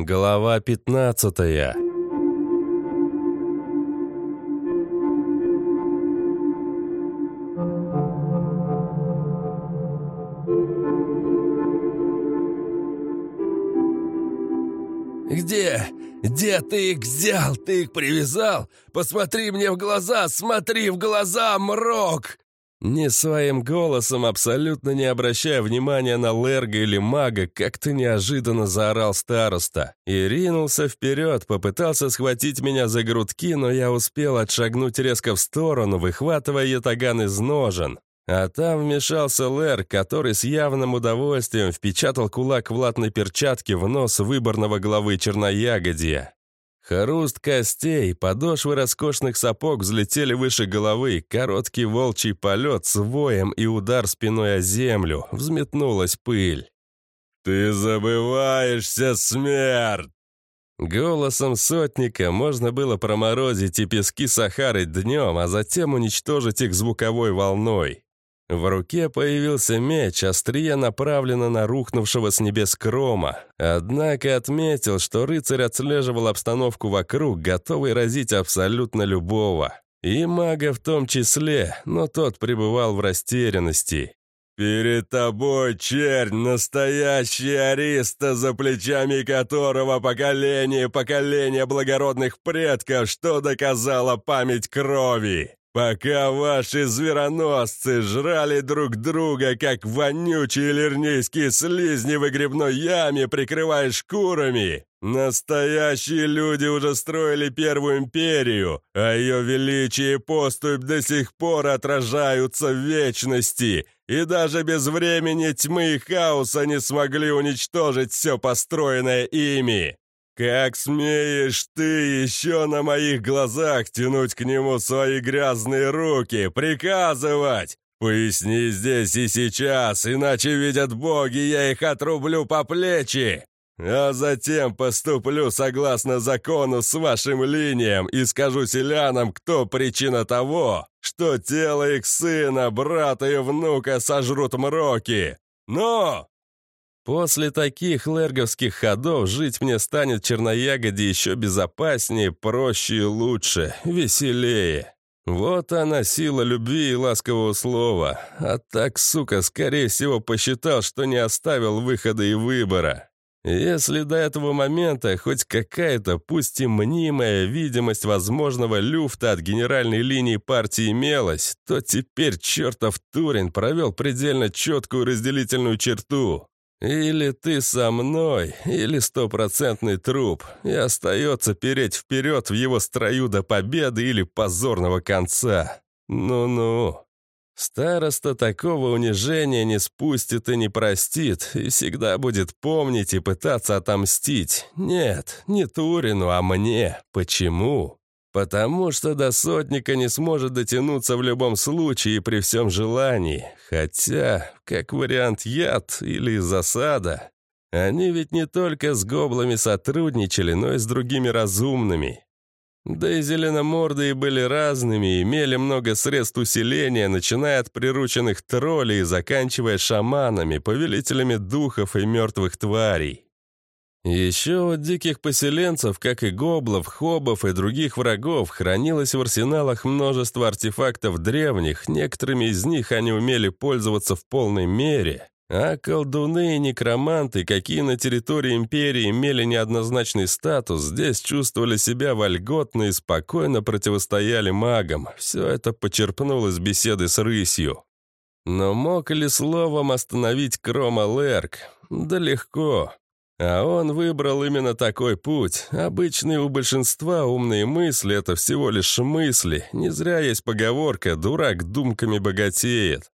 Глава пятнадцатая «Где? Где ты их взял? Ты их привязал? Посмотри мне в глаза! Смотри в глаза, Мрок!» Не своим голосом, абсолютно не обращая внимания на Лерга или мага, как-то неожиданно заорал староста. И ринулся вперед, попытался схватить меня за грудки, но я успел отшагнуть резко в сторону, выхватывая ятаган из ножен. А там вмешался Лер, который с явным удовольствием впечатал кулак в латной перчатке в нос выборного главы черноягодия. Хруст костей, подошвы роскошных сапог взлетели выше головы, короткий волчий полет с воем и удар спиной о землю, взметнулась пыль. «Ты забываешься, смерть!» Голосом сотника можно было проморозить и пески Сахары днем, а затем уничтожить их звуковой волной. В руке появился меч, острие направлено на рухнувшего с небес Крома. Однако отметил, что рыцарь отслеживал обстановку вокруг, готовый разить абсолютно любого. И мага в том числе, но тот пребывал в растерянности. «Перед тобой, чернь, настоящий ариста, за плечами которого поколение поколение благородных предков, что доказала память крови!» Пока ваши звероносцы жрали друг друга, как вонючие лирнейские слизни в грибной яме, прикрывая шкурами, настоящие люди уже строили Первую Империю, а ее величие и поступь до сих пор отражаются в вечности, и даже без времени тьмы и хаоса не смогли уничтожить все построенное ими. «Как смеешь ты еще на моих глазах тянуть к нему свои грязные руки, приказывать? Поясни здесь и сейчас, иначе видят боги, я их отрублю по плечи!» А затем поступлю согласно закону с вашим линиям и скажу селянам, кто причина того, что тело их сына, брата и внука сожрут мроки. Но После таких лерговских ходов жить мне станет черноягоде еще безопаснее, проще и лучше, веселее. Вот она сила любви и ласкового слова. А так, сука, скорее всего, посчитал, что не оставил выхода и выбора. Если до этого момента хоть какая-то, пусть и мнимая, видимость возможного люфта от генеральной линии партии имелась, то теперь чертов Турин провел предельно четкую разделительную черту. Или ты со мной, или стопроцентный труп, и остается переть вперед в его строю до победы или позорного конца. Ну-ну. Староста такого унижения не спустит и не простит, и всегда будет помнить и пытаться отомстить. Нет, не Турину, а мне. Почему? Потому что до сотника не сможет дотянуться в любом случае и при всем желании. Хотя, как вариант, яд или засада. Они ведь не только с гоблами сотрудничали, но и с другими разумными. Да и зеленомордые были разными, имели много средств усиления, начиная от прирученных троллей и заканчивая шаманами, повелителями духов и мертвых тварей. Еще от диких поселенцев, как и гоблов, хобов и других врагов, хранилось в арсеналах множество артефактов древних, некоторыми из них они умели пользоваться в полной мере, а колдуны и некроманты, какие на территории империи имели неоднозначный статус, здесь чувствовали себя вольготно и спокойно противостояли магам. Все это почерпнул из беседы с рысью. Но мог ли словом остановить Крома Лерк? Да легко. А он выбрал именно такой путь. Обычные у большинства умные мысли — это всего лишь мысли. Не зря есть поговорка «дурак думками богатеет».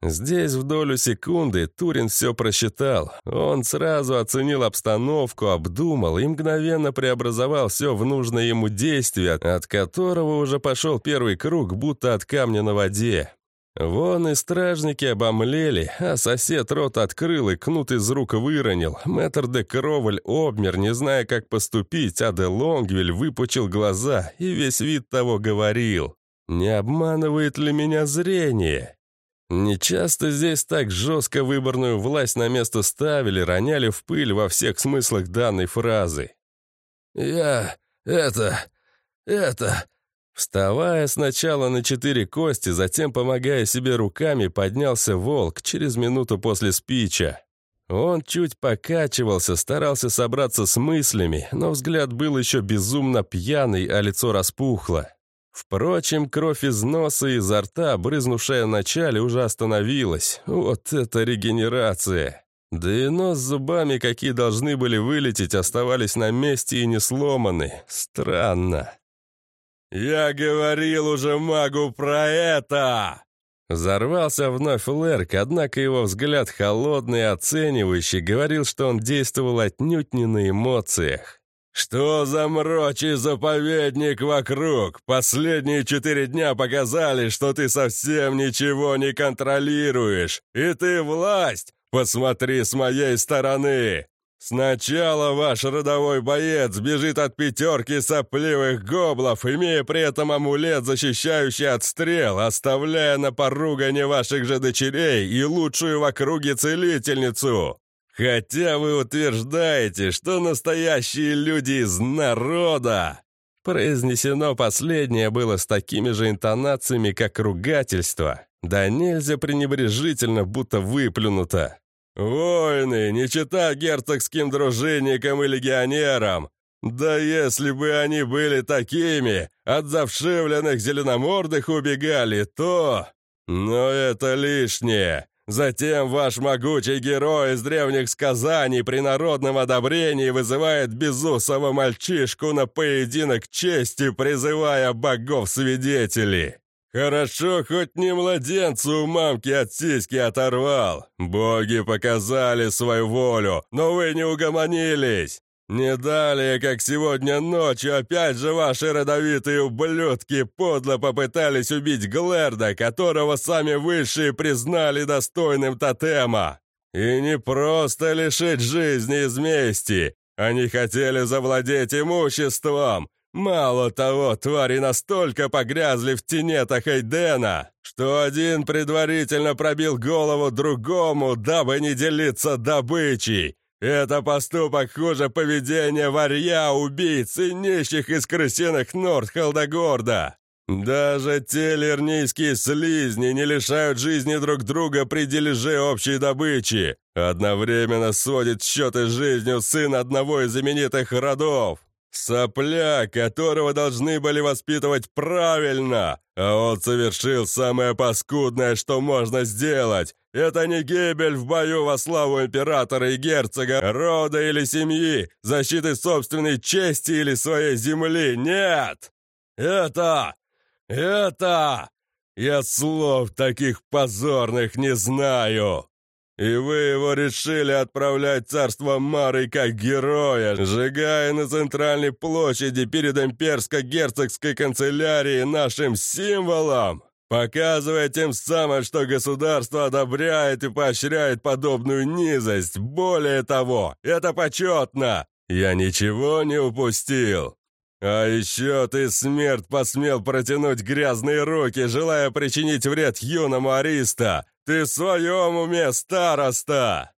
Здесь в долю секунды Турин все просчитал. Он сразу оценил обстановку, обдумал и мгновенно преобразовал все в нужное ему действие, от которого уже пошел первый круг, будто от камня на воде. Вон и стражники обомлели, а сосед рот открыл и кнут из рук выронил. Мэтр де Кроваль обмер, не зная, как поступить, а де Лонгвиль выпучил глаза и весь вид того говорил. «Не обманывает ли меня зрение?» Нечасто здесь так жестко выборную власть на место ставили, роняли в пыль во всех смыслах данной фразы. «Я... это... это...» Вставая сначала на четыре кости, затем помогая себе руками, поднялся волк через минуту после спича. Он чуть покачивался, старался собраться с мыслями, но взгляд был еще безумно пьяный, а лицо распухло. Впрочем, кровь из носа и изо рта, брызнувшая в начале, уже остановилась. Вот это регенерация! Да и нос с зубами, какие должны были вылететь, оставались на месте и не сломаны. Странно. «Я говорил уже магу про это!» Взорвался вновь Лерк, однако его взгляд холодный и оценивающий говорил, что он действовал отнюдь не на эмоциях. «Что за мрочий заповедник вокруг? Последние четыре дня показали, что ты совсем ничего не контролируешь. И ты власть! Посмотри с моей стороны! Сначала ваш родовой боец бежит от пятерки сопливых гоблов, имея при этом амулет, защищающий от стрел, оставляя на поругане ваших же дочерей и лучшую в округе целительницу. Хотя вы утверждаете, что настоящие люди из народа. Произнесено последнее было с такими же интонациями, как ругательство. Да нельзя пренебрежительно, будто выплюнуто. «Воины, не чита герцогским дружинникам и легионерам! Да если бы они были такими, от завшивленных зеленомордых убегали, то... Но это лишнее. Затем ваш могучий герой из древних сказаний при народном одобрении вызывает безусого мальчишку на поединок чести, призывая богов-свидетелей. «Хорошо, хоть не младенцу у мамки от сиськи оторвал. Боги показали свою волю, но вы не угомонились. Не далее, как сегодня ночью, опять же ваши родовитые ублюдки подло попытались убить Глэрда, которого сами высшие признали достойным тотема. И не просто лишить жизни из мести. Они хотели завладеть имуществом, Мало того, твари настолько погрязли в тенетах Эйдена, что один предварительно пробил голову другому, дабы не делиться добычей. Это поступок хуже поведения варья, убийц и нищих из крысиных норд Халдогорда. Даже те лернийские слизни не лишают жизни друг друга при дележе общей добычи. Одновременно сводит счеты с жизнью сын одного из знаменитых родов. Сопля, которого должны были воспитывать правильно, а он совершил самое паскудное, что можно сделать. Это не гибель в бою во славу императора и герцога, рода или семьи, защиты собственной чести или своей земли, нет! Это... это... Я слов таких позорных не знаю. И вы его решили отправлять царство Мары как героя, сжигая на центральной площади перед имперско-герцогской канцелярией нашим символом, показывая тем самым, что государство одобряет и поощряет подобную низость. Более того, это почетно. Я ничего не упустил. А еще ты, смерть, посмел протянуть грязные руки, желая причинить вред юному Ариста, «Ты в своем уме, староста!»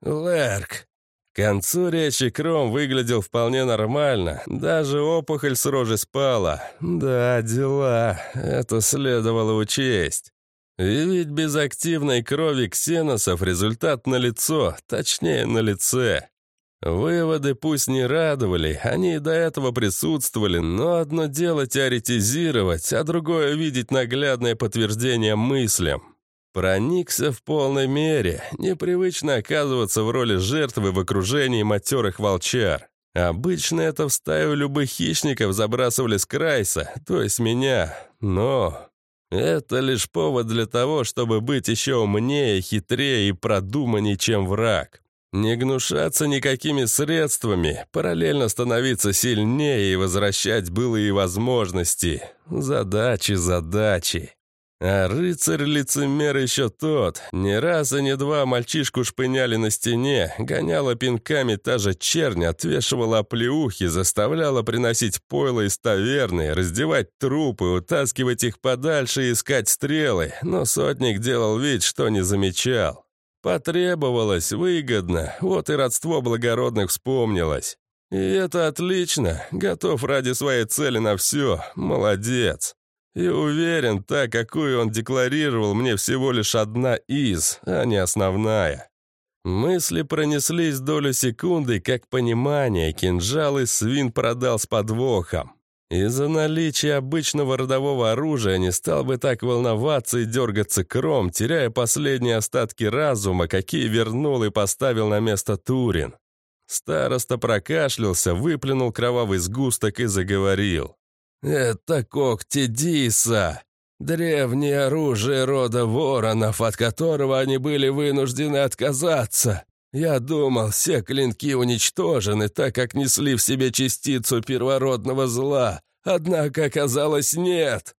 «Лерк!» К концу речи Кром выглядел вполне нормально, даже опухоль с рожи спала. Да, дела, это следовало учесть. И ведь без активной крови ксеносов результат налицо, точнее на лице. Выводы пусть не радовали, они и до этого присутствовали, но одно дело теоретизировать, а другое видеть наглядное подтверждение мыслям. Проникся в полной мере. Непривычно оказываться в роли жертвы в окружении матерых волчар. Обычно это в стаю любых хищников забрасывали с Крайса, то есть меня. Но это лишь повод для того, чтобы быть еще умнее, хитрее и продуманнее, чем враг. Не гнушаться никакими средствами, параллельно становиться сильнее и возвращать былые возможности. Задачи, задачи. А рыцарь-лицемер еще тот. Не раз и не два мальчишку шпыняли на стене, гоняла пинками та же чернь, отвешивала оплеухи, заставляла приносить пойло из таверны, раздевать трупы, утаскивать их подальше и искать стрелы, но сотник делал вид, что не замечал. Потребовалось, выгодно, вот и родство благородных вспомнилось. И это отлично, готов ради своей цели на все, молодец. И уверен, та, какую он декларировал, мне всего лишь одна из, а не основная. Мысли пронеслись долю секунды, как понимание, кинжал из свин продал с подвохом. Из-за наличия обычного родового оружия не стал бы так волноваться и дергаться кром, теряя последние остатки разума, какие вернул и поставил на место Турин. Староста прокашлялся, выплюнул кровавый сгусток и заговорил. «Это когти Диса, древнее оружие рода воронов, от которого они были вынуждены отказаться. Я думал, все клинки уничтожены, так как несли в себе частицу первородного зла, однако оказалось нет».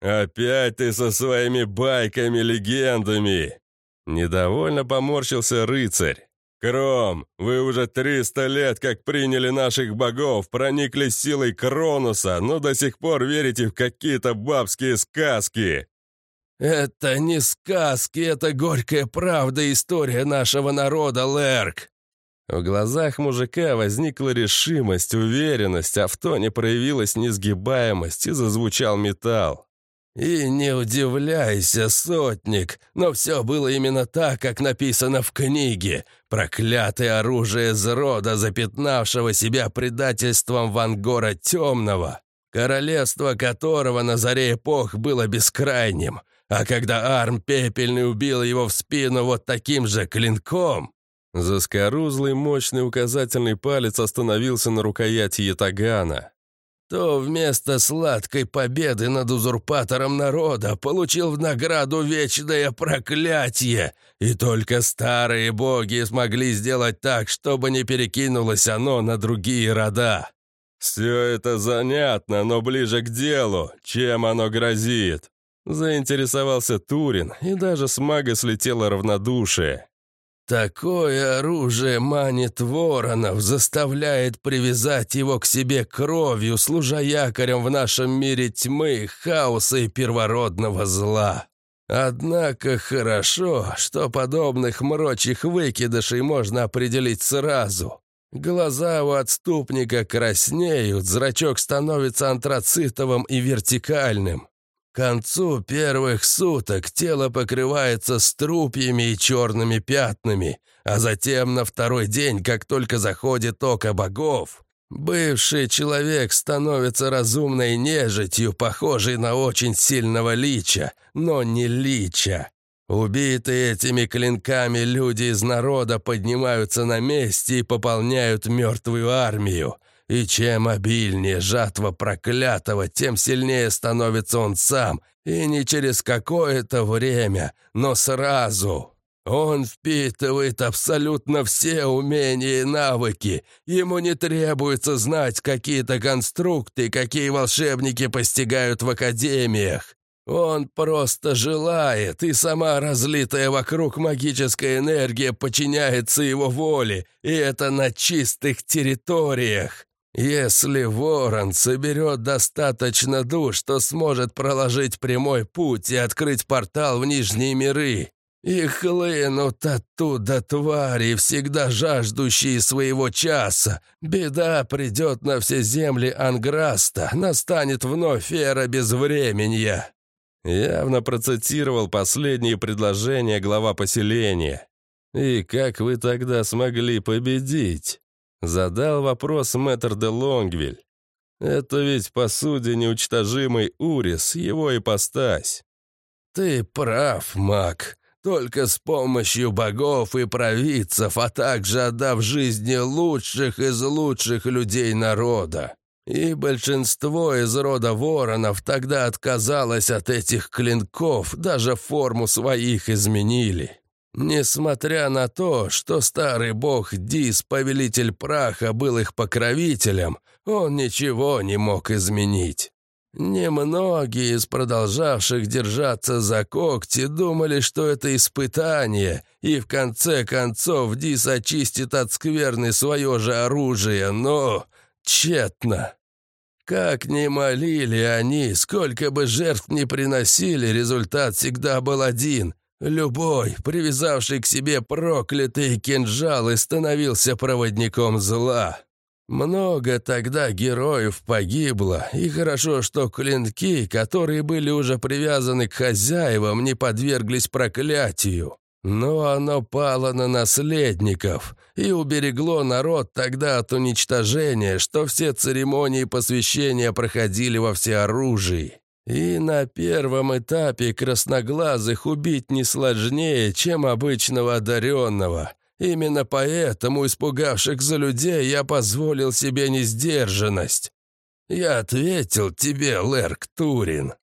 «Опять ты со своими байками-легендами!» Недовольно поморщился рыцарь. «Кром, вы уже триста лет как приняли наших богов, прониклись силой Кронуса, но до сих пор верите в какие-то бабские сказки!» «Это не сказки, это горькая правда история нашего народа, Лерк!» В глазах мужика возникла решимость, уверенность, а в тоне проявилась несгибаемость и зазвучал металл. «И не удивляйся, сотник, но все было именно так, как написано в книге. Проклятое оружие Зрода, запятнавшего себя предательством Вангора Темного, королевство которого на заре эпох было бескрайним. А когда Арм Пепельный убил его в спину вот таким же клинком...» Заскорузлый мощный указательный палец остановился на рукояти ятагана то вместо сладкой победы над узурпатором народа получил в награду вечное проклятие, и только старые боги смогли сделать так, чтобы не перекинулось оно на другие рода. «Все это занятно, но ближе к делу. Чем оно грозит?» Заинтересовался Турин, и даже с мага слетело равнодушие. Такое оружие манит воронов, заставляет привязать его к себе кровью, служа якорем в нашем мире тьмы, хаоса и первородного зла. Однако хорошо, что подобных мрочих выкидышей можно определить сразу. Глаза у отступника краснеют, зрачок становится антрацитовым и вертикальным. К концу первых суток тело покрывается струпьями и черными пятнами, а затем на второй день, как только заходит око богов, бывший человек становится разумной нежитью, похожей на очень сильного лича, но не лича. Убитые этими клинками люди из народа поднимаются на месте и пополняют мертвую армию. И чем обильнее жатва проклятого, тем сильнее становится он сам, и не через какое-то время, но сразу. Он впитывает абсолютно все умения и навыки. Ему не требуется знать какие-то конструкты, какие волшебники постигают в академиях. Он просто желает, и сама разлитая вокруг магическая энергия подчиняется его воле, и это на чистых территориях. Если ворон соберет достаточно душ, то сможет проложить прямой путь и открыть портал в Нижние миры. И хлынут оттуда твари, всегда жаждущие своего часа. Беда придет на все земли Анграста, настанет вновь эра безвременья». Явно процитировал последние предложения глава поселения. «И как вы тогда смогли победить?» Задал вопрос мэтр де Лонгвиль. Это ведь, по сути, неучтожимый Урис, его ипостась. Ты прав, маг. Только с помощью богов и провидцев, а также отдав жизни лучших из лучших людей народа. И большинство из рода воронов тогда отказалось от этих клинков, даже форму своих изменили. Несмотря на то, что старый бог Дис, повелитель праха, был их покровителем, он ничего не мог изменить. Немногие из продолжавших держаться за когти думали, что это испытание, и в конце концов Дис очистит от скверны свое же оружие, но тщетно. Как ни молили они, сколько бы жертв ни приносили, результат всегда был один. Любой, привязавший к себе проклятые кинжалы, становился проводником зла. Много тогда героев погибло, и хорошо, что клинки, которые были уже привязаны к хозяевам, не подверглись проклятию. Но оно пало на наследников и уберегло народ тогда от уничтожения, что все церемонии посвящения проходили во всеоружии. И на первом этапе красноглазых убить не сложнее, чем обычного одаренного – Именно поэтому, испугавших за людей, я позволил себе несдержанность. Я ответил тебе, Лерк Турин.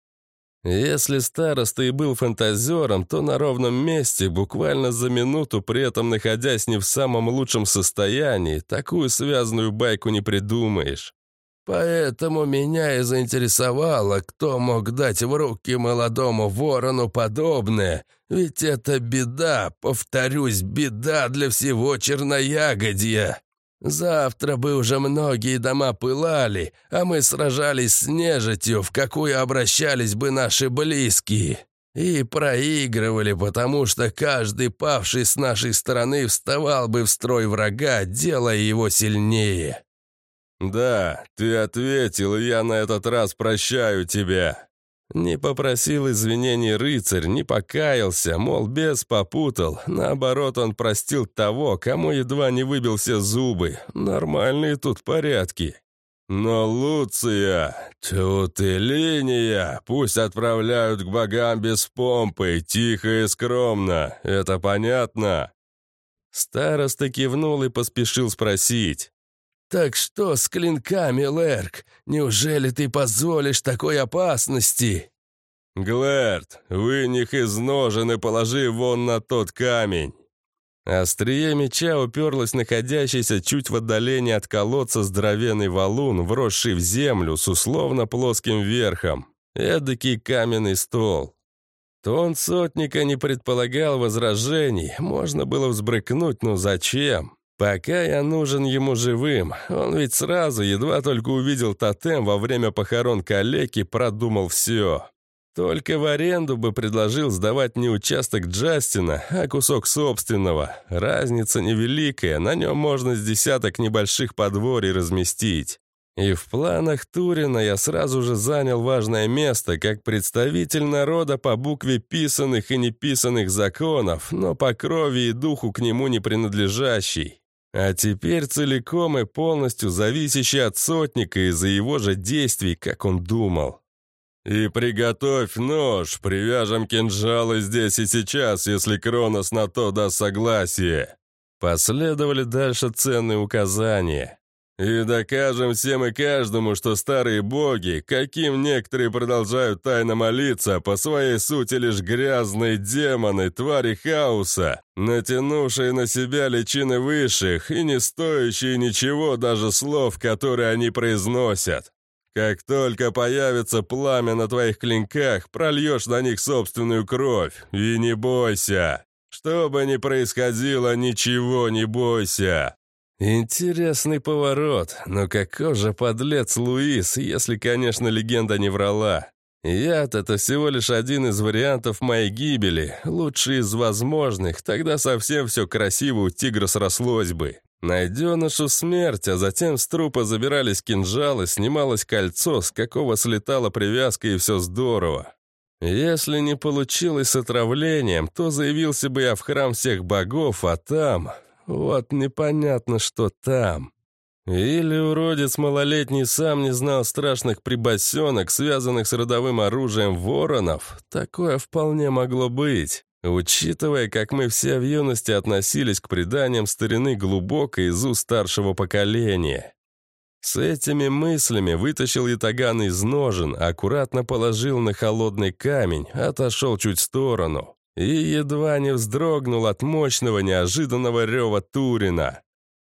Если староста и был фантазером, то на ровном месте, буквально за минуту, при этом находясь не в самом лучшем состоянии, такую связанную байку не придумаешь. Поэтому меня и заинтересовало, кто мог дать в руки молодому ворону подобное, ведь это беда, повторюсь, беда для всего черноягодья. Завтра бы уже многие дома пылали, а мы сражались с нежитью, в какую обращались бы наши близкие. И проигрывали, потому что каждый павший с нашей стороны вставал бы в строй врага, делая его сильнее. «Да, ты ответил, и я на этот раз прощаю тебя». Не попросил извинений рыцарь, не покаялся, мол, бес попутал. Наоборот, он простил того, кому едва не выбил все зубы. Нормальные тут порядки. Но Луция, тут и линия, пусть отправляют к богам без помпы, тихо и скромно. Это понятно?» Староста кивнул и поспешил спросить. «Так что с клинками, Лерк? Неужели ты позволишь такой опасности?» «Глэрд, вынь их из ножен и положи вон на тот камень». Острие меча уперлось находящийся чуть в отдалении от колодца здоровенный валун, вросший в землю с условно плоским верхом. Эдакий каменный стол. Тон сотника не предполагал возражений, можно было взбрыкнуть, но зачем? Пока я нужен ему живым, он ведь сразу, едва только увидел тотем во время похорон калеки, продумал все. Только в аренду бы предложил сдавать не участок Джастина, а кусок собственного. Разница невеликая, на нем можно с десяток небольших подворий разместить. И в планах Турина я сразу же занял важное место как представитель народа по букве писанных и неписанных законов, но по крови и духу к нему не принадлежащий. А теперь целиком и полностью зависящий от сотника из-за его же действий, как он думал. «И приготовь нож, привяжем кинжалы здесь и сейчас, если Кронос на то даст согласие». Последовали дальше ценные указания. И докажем всем и каждому, что старые боги, каким некоторые продолжают тайно молиться, по своей сути лишь грязные демоны, твари хаоса, натянувшие на себя личины высших и не стоящие ничего даже слов, которые они произносят. Как только появится пламя на твоих клинках, прольешь на них собственную кровь, и не бойся. Что бы ни происходило, ничего не бойся. Интересный поворот, но какой же подлец Луис, если, конечно, легенда не врала. Яд — это всего лишь один из вариантов моей гибели, лучший из возможных, тогда совсем все красиво у тигра срослось бы. Найденышу смерть, а затем с трупа забирались кинжалы, снималось кольцо, с какого слетала привязка и все здорово. Если не получилось с отравлением, то заявился бы я в храм всех богов, а там... Вот непонятно, что там. Или уродец малолетний сам не знал страшных прибасенок, связанных с родовым оружием воронов. Такое вполне могло быть. Учитывая, как мы все в юности относились к преданиям старины глубоко из уст старшего поколения. С этими мыслями вытащил ятаган из ножен, аккуратно положил на холодный камень, отошел чуть в сторону и едва не вздрогнул от мощного неожиданного рева Турина.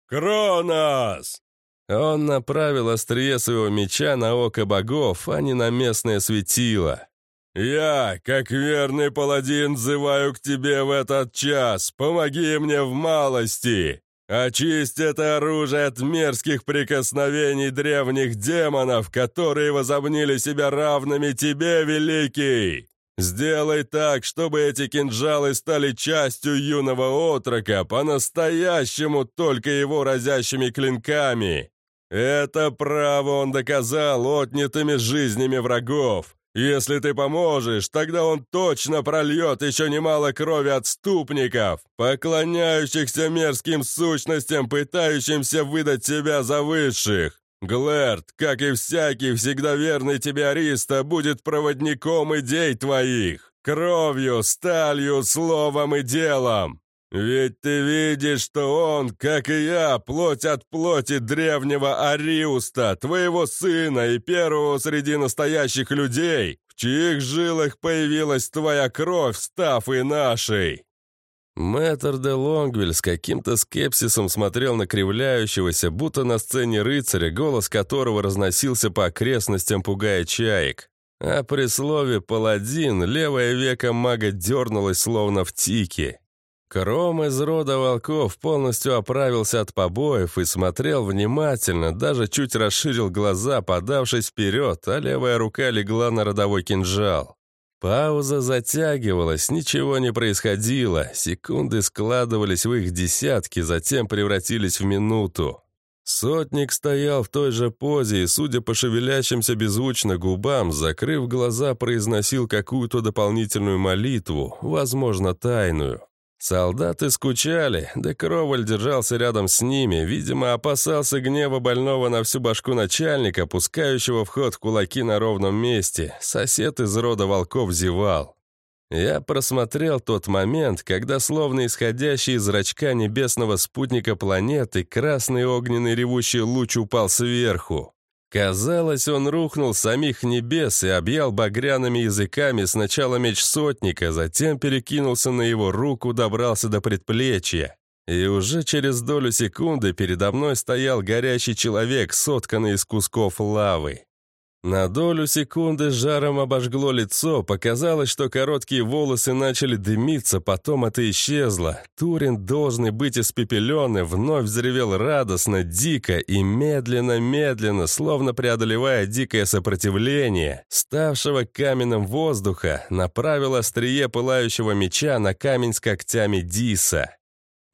«Кронос!» Он направил острие своего меча на око богов, а не на местное светило. «Я, как верный паладин, взываю к тебе в этот час. Помоги мне в малости. Очисть это оружие от мерзких прикосновений древних демонов, которые возомнили себя равными тебе, Великий. Сделай так, чтобы эти кинжалы стали частью юного отрока, по-настоящему только его разящими клинками. Это право он доказал отнятыми жизнями врагов. Если ты поможешь, тогда он точно прольет еще немало крови отступников, поклоняющихся мерзким сущностям, пытающимся выдать себя за высших. Глэрд, как и всякий всегда верный тебе Ариста, будет проводником идей твоих, кровью, сталью, словом и делом. Ведь ты видишь, что он, как и я, плоть от плоти древнего Ариуста, твоего сына и первого среди настоящих людей, в чьих жилах появилась твоя кровь, став и нашей. Мэтр де Лонгвиль с каким-то скепсисом смотрел на кривляющегося, будто на сцене рыцаря, голос которого разносился по окрестностям, пугая чаек. А при слове «паладин» левое веко мага дернулось, словно в тике. Кром из рода волков полностью оправился от побоев и смотрел внимательно, даже чуть расширил глаза, подавшись вперед, а левая рука легла на родовой кинжал. Пауза затягивалась, ничего не происходило, секунды складывались в их десятки, затем превратились в минуту. Сотник стоял в той же позе и, судя по шевелящимся беззвучно губам, закрыв глаза, произносил какую-то дополнительную молитву, возможно, тайную. Солдаты скучали, да Кроваль держался рядом с ними, видимо, опасался гнева больного на всю башку начальника, пускающего в ход кулаки на ровном месте. Сосед из рода волков зевал. Я просмотрел тот момент, когда словно исходящий из зрачка небесного спутника планеты красный огненный ревущий луч упал сверху. Казалось, он рухнул с самих небес и объял багряными языками сначала меч сотника, затем перекинулся на его руку, добрался до предплечья. И уже через долю секунды передо мной стоял горящий человек, сотканный из кусков лавы. На долю секунды жаром обожгло лицо, показалось, что короткие волосы начали дымиться, потом это исчезло. Турин, должный быть испепеленный, вновь взревел радостно, дико и медленно-медленно, словно преодолевая дикое сопротивление, ставшего каменным воздуха, направил острие пылающего меча на камень с когтями Диса.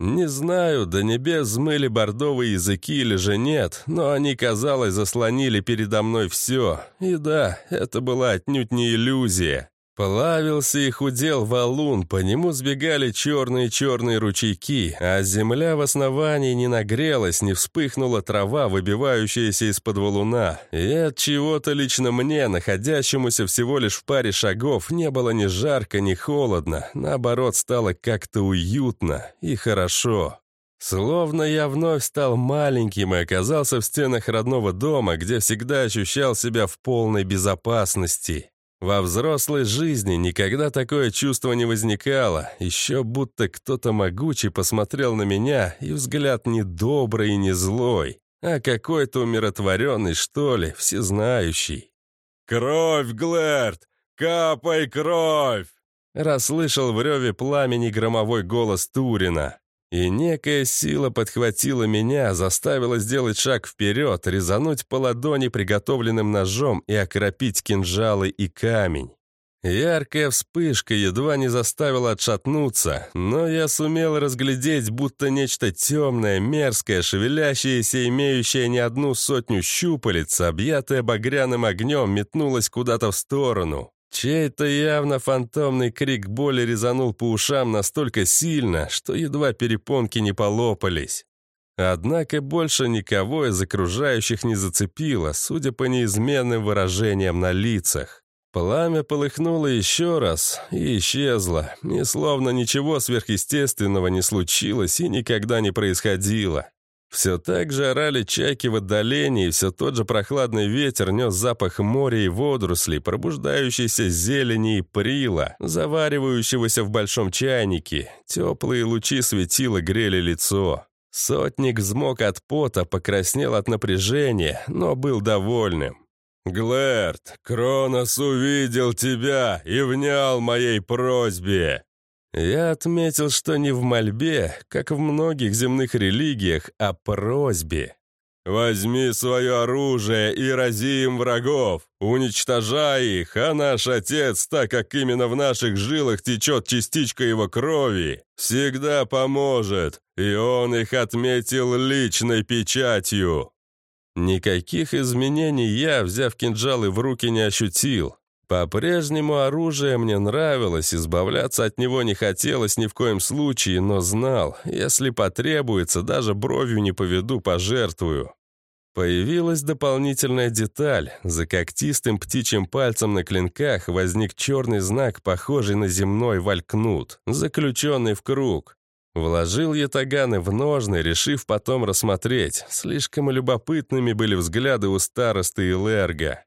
Не знаю, до небес взмыли бордовые языки или же нет, но они, казалось, заслонили передо мной все. И да, это была отнюдь не иллюзия. Плавился и худел валун, по нему сбегали черные-черные ручейки, а земля в основании не нагрелась, не вспыхнула трава, выбивающаяся из-под валуна. И от чего-то лично мне, находящемуся всего лишь в паре шагов, не было ни жарко, ни холодно. Наоборот, стало как-то уютно и хорошо. Словно я вновь стал маленьким и оказался в стенах родного дома, где всегда ощущал себя в полной безопасности. Во взрослой жизни никогда такое чувство не возникало, еще будто кто-то могучий посмотрел на меня, и взгляд не добрый и не злой, а какой-то умиротворенный, что ли, всезнающий. «Кровь, Глэрт! Капай кровь!» Расслышал в реве пламени громовой голос Турина. И некая сила подхватила меня, заставила сделать шаг вперед, резануть по ладони приготовленным ножом и окропить кинжалы и камень. Яркая вспышка едва не заставила отшатнуться, но я сумел разглядеть, будто нечто темное, мерзкое, шевелящееся, имеющее не одну сотню щупалец, объятое багряным огнем, метнулось куда-то в сторону. Чей-то явно фантомный крик боли резанул по ушам настолько сильно, что едва перепонки не полопались. Однако больше никого из окружающих не зацепило, судя по неизменным выражениям на лицах. Пламя полыхнуло еще раз и исчезло, и словно ничего сверхъестественного не случилось и никогда не происходило. Все так же орали чайки в отдалении, все тот же прохладный ветер нес запах моря и водорослей, пробуждающейся зелени и прила, заваривающегося в большом чайнике. Теплые лучи светила грели лицо. Сотник взмок от пота, покраснел от напряжения, но был довольным. «Глэрт, Кронос увидел тебя и внял моей просьбе!» Я отметил, что не в мольбе, как в многих земных религиях, а просьбе. «Возьми свое оружие и рази им врагов, уничтожай их, а наш отец, так как именно в наших жилах течет частичка его крови, всегда поможет, и он их отметил личной печатью». Никаких изменений я, взяв кинжалы в руки, не ощутил. По-прежнему оружие мне нравилось, избавляться от него не хотелось ни в коем случае, но знал, если потребуется, даже бровью не поведу, пожертвую. Появилась дополнительная деталь. За когтистым птичьим пальцем на клинках возник черный знак, похожий на земной валькнут, заключенный в круг. Вложил ятаганы в ножны, решив потом рассмотреть. Слишком любопытными были взгляды у старосты и Лерга.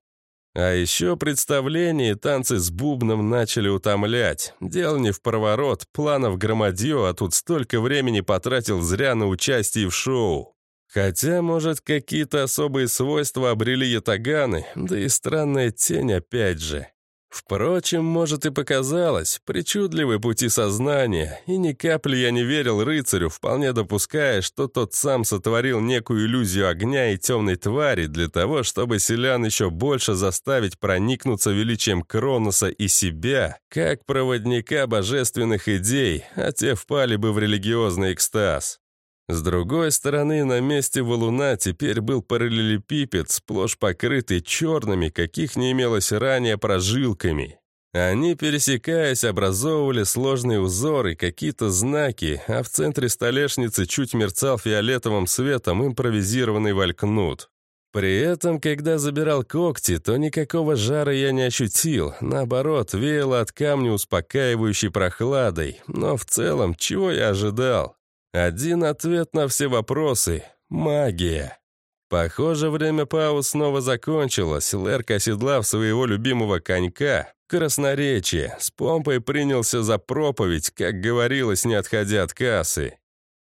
А еще представления и танцы с бубном начали утомлять. Дело не в проворот, планов громадье, а тут столько времени потратил зря на участие в шоу. Хотя, может, какие-то особые свойства обрели ятаганы, да и странная тень опять же. Впрочем, может и показалось, причудливые пути сознания, и ни капли я не верил рыцарю, вполне допуская, что тот сам сотворил некую иллюзию огня и темной твари для того, чтобы селян еще больше заставить проникнуться величием Кроноса и себя, как проводника божественных идей, а те впали бы в религиозный экстаз. С другой стороны, на месте валуна теперь был параллелепипед, сплошь покрытый черными, каких не имелось ранее, прожилками. Они, пересекаясь, образовывали сложные узоры, какие-то знаки, а в центре столешницы чуть мерцал фиолетовым светом импровизированный валькнут. При этом, когда забирал когти, то никакого жара я не ощутил, наоборот, веяло от камня успокаивающей прохладой, но в целом, чего я ожидал? Один ответ на все вопросы — магия. Похоже, время пауз снова закончилось. Лерк, оседлав своего любимого конька, красноречие, с помпой принялся за проповедь, как говорилось, не отходя от кассы.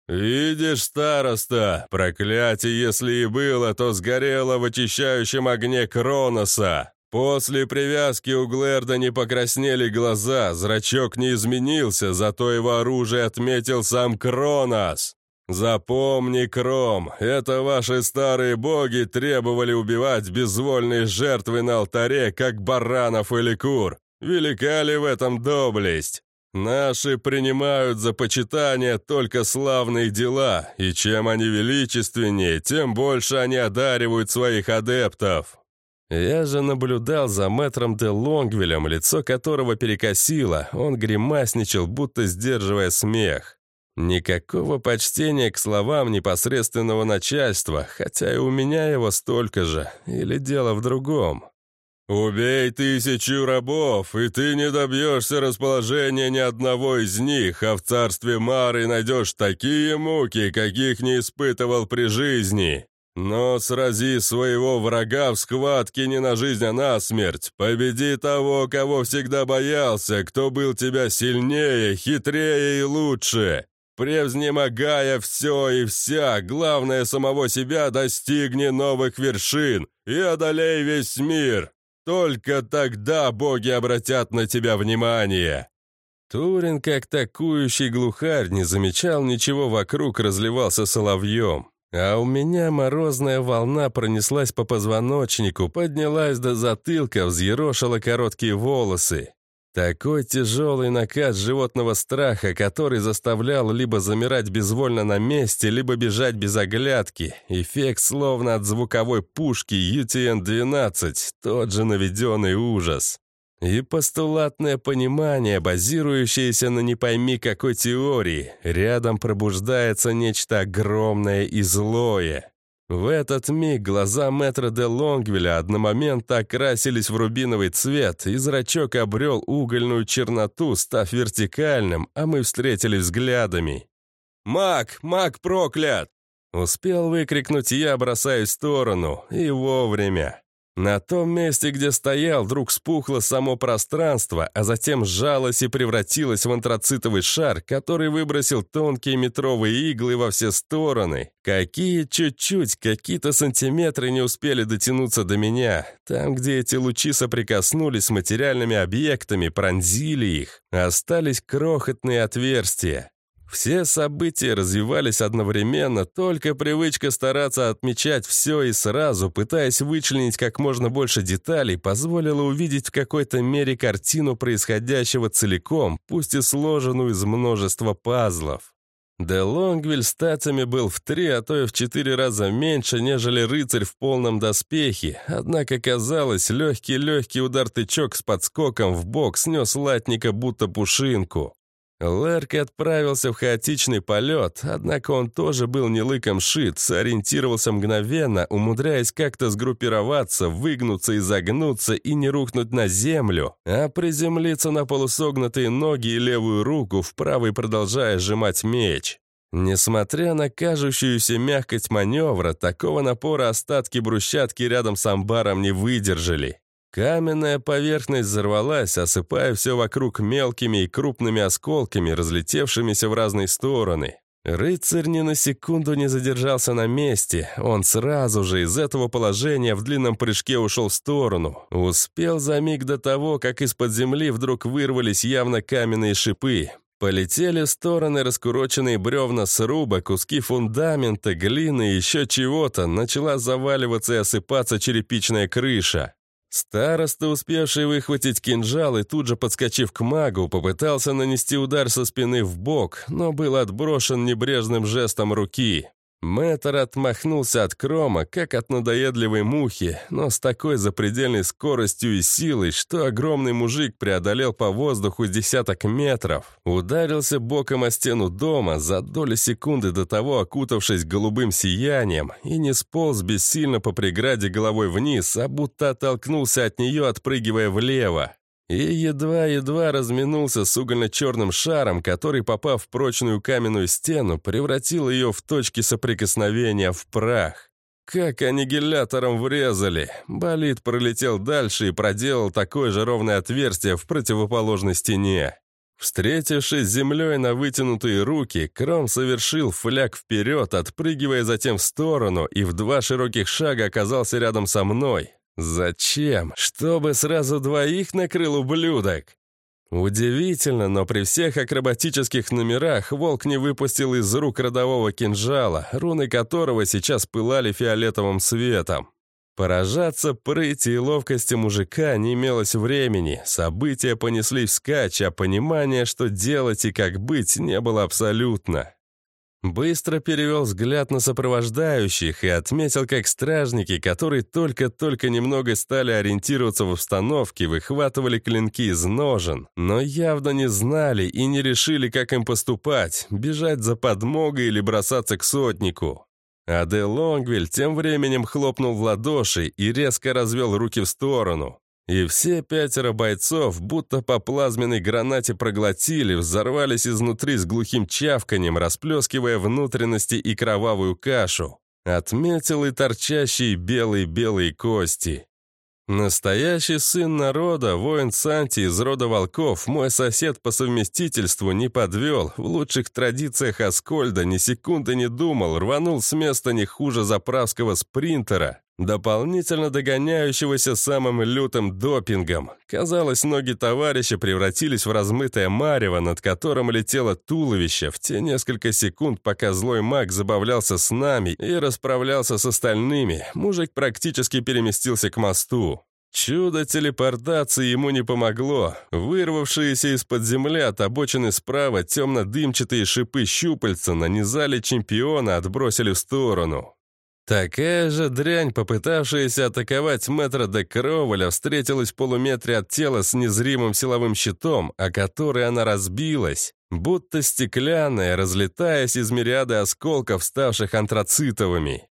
«Видишь, староста, проклятие, если и было, то сгорело в очищающем огне Кроноса. После привязки у Глэрда не покраснели глаза, зрачок не изменился, зато его оружие отметил сам Кронос. Запомни, Кром, это ваши старые боги требовали убивать безвольные жертвы на алтаре, как баранов или кур. Велика ли в этом доблесть? Наши принимают за почитание только славные дела, и чем они величественнее, тем больше они одаривают своих адептов. Я же наблюдал за мэтром де Лонгвилем, лицо которого перекосило, он гримасничал, будто сдерживая смех. Никакого почтения к словам непосредственного начальства, хотя и у меня его столько же, или дело в другом. «Убей тысячу рабов, и ты не добьешься расположения ни одного из них, а в царстве Мары найдешь такие муки, каких не испытывал при жизни. Но срази своего врага в схватке не на жизнь, а на смерть. Победи того, кого всегда боялся, кто был тебя сильнее, хитрее и лучше. Превзнемогая все и вся, главное самого себя достигни новых вершин и одолей весь мир. Только тогда боги обратят на тебя внимание. Турин, как такующий глухарь, не замечал ничего вокруг, разливался соловьем. А у меня морозная волна пронеслась по позвоночнику, поднялась до затылка, взъерошила короткие волосы. Такой тяжелый накат животного страха, который заставлял либо замирать безвольно на месте, либо бежать без оглядки. Эффект словно от звуковой пушки UTN-12, тот же наведенный ужас. И постулатное понимание, базирующееся на не пойми какой теории, рядом пробуждается нечто огромное и злое. В этот миг глаза мэтра де Лонгвилля одномоментно окрасились в рубиновый цвет, и зрачок обрел угольную черноту, став вертикальным, а мы встретились взглядами. «Маг! Маг проклят!» Успел выкрикнуть я, бросаясь в сторону, и вовремя. На том месте, где стоял, вдруг спухло само пространство, а затем сжалось и превратилось в антрацитовый шар, который выбросил тонкие метровые иглы во все стороны. Какие чуть-чуть, какие-то сантиметры не успели дотянуться до меня. Там, где эти лучи соприкоснулись с материальными объектами, пронзили их. Остались крохотные отверстия. Все события развивались одновременно, только привычка стараться отмечать все и сразу, пытаясь вычленить как можно больше деталей, позволила увидеть в какой-то мере картину происходящего целиком, пусть и сложенную из множества пазлов. Де Лонгвиль статями был в три, а то и в четыре раза меньше, нежели рыцарь в полном доспехе, однако, казалось, легкий-легкий удар-тычок с подскоком в бок снес латника будто пушинку. Лерк отправился в хаотичный полет, однако он тоже был не лыком шит, сориентировался мгновенно, умудряясь как-то сгруппироваться, выгнуться и загнуться и не рухнуть на землю, а приземлиться на полусогнутые ноги и левую руку, в правой продолжая сжимать меч. Несмотря на кажущуюся мягкость маневра, такого напора остатки брусчатки рядом с амбаром не выдержали. Каменная поверхность взорвалась, осыпая все вокруг мелкими и крупными осколками, разлетевшимися в разные стороны. Рыцарь ни на секунду не задержался на месте. Он сразу же из этого положения в длинном прыжке ушел в сторону. Успел за миг до того, как из-под земли вдруг вырвались явно каменные шипы. Полетели в стороны раскуроченные бревна сруба, куски фундамента, глины и еще чего-то. Начала заваливаться и осыпаться черепичная крыша. Староста, успевший выхватить кинжал и тут же подскочив к магу, попытался нанести удар со спины в бок, но был отброшен небрежным жестом руки. Мэтр отмахнулся от крома, как от надоедливой мухи, но с такой запредельной скоростью и силой, что огромный мужик преодолел по воздуху десяток метров, ударился боком о стену дома, за доли секунды до того окутавшись голубым сиянием, и не сполз бессильно по преграде головой вниз, а будто оттолкнулся от нее, отпрыгивая влево и едва-едва разминулся с угольно-черным шаром, который, попав в прочную каменную стену, превратил ее в точки соприкосновения в прах. Как аннигилятором врезали. Болид пролетел дальше и проделал такое же ровное отверстие в противоположной стене. Встретившись с землей на вытянутые руки, Кром совершил фляг вперед, отпрыгивая затем в сторону, и в два широких шага оказался рядом со мной, Зачем? Чтобы сразу двоих накрыл ублюдок? Удивительно, но при всех акробатических номерах волк не выпустил из рук родового кинжала, руны которого сейчас пылали фиолетовым светом. Поражаться прыти и ловкости мужика не имелось времени, события понеслись вскачь, а понимания, что делать и как быть, не было абсолютно. Быстро перевел взгляд на сопровождающих и отметил, как стражники, которые только-только немного стали ориентироваться в обстановке, выхватывали клинки из ножен, но явно не знали и не решили, как им поступать, бежать за подмогой или бросаться к сотнику. А Лонгвиль тем временем хлопнул в ладоши и резко развел руки в сторону. И все пятеро бойцов, будто по плазменной гранате проглотили, взорвались изнутри с глухим чавканием, расплескивая внутренности и кровавую кашу. Отметил и торчащие белые-белые кости. Настоящий сын народа, воин Санти из рода волков, мой сосед по совместительству не подвел, в лучших традициях Аскольда ни секунды не думал, рванул с места не хуже заправского спринтера, дополнительно догоняющегося самым лютым допингом. Казалось, ноги товарища превратились в размытое марево, над которым летело туловище в те несколько секунд, пока злой маг забавлялся с нами и расправлялся с остальными. Мужик практически переместился к мосту. Чудо телепортации ему не помогло. Вырвавшиеся из-под земли от обочины справа темно-дымчатые шипы щупальца нанизали чемпиона, отбросили в сторону. Такая же дрянь, попытавшаяся атаковать метра де Кроволя, встретилась в полуметре от тела с незримым силовым щитом, о который она разбилась, будто стеклянная, разлетаясь из мириады осколков, ставших антрацитовыми.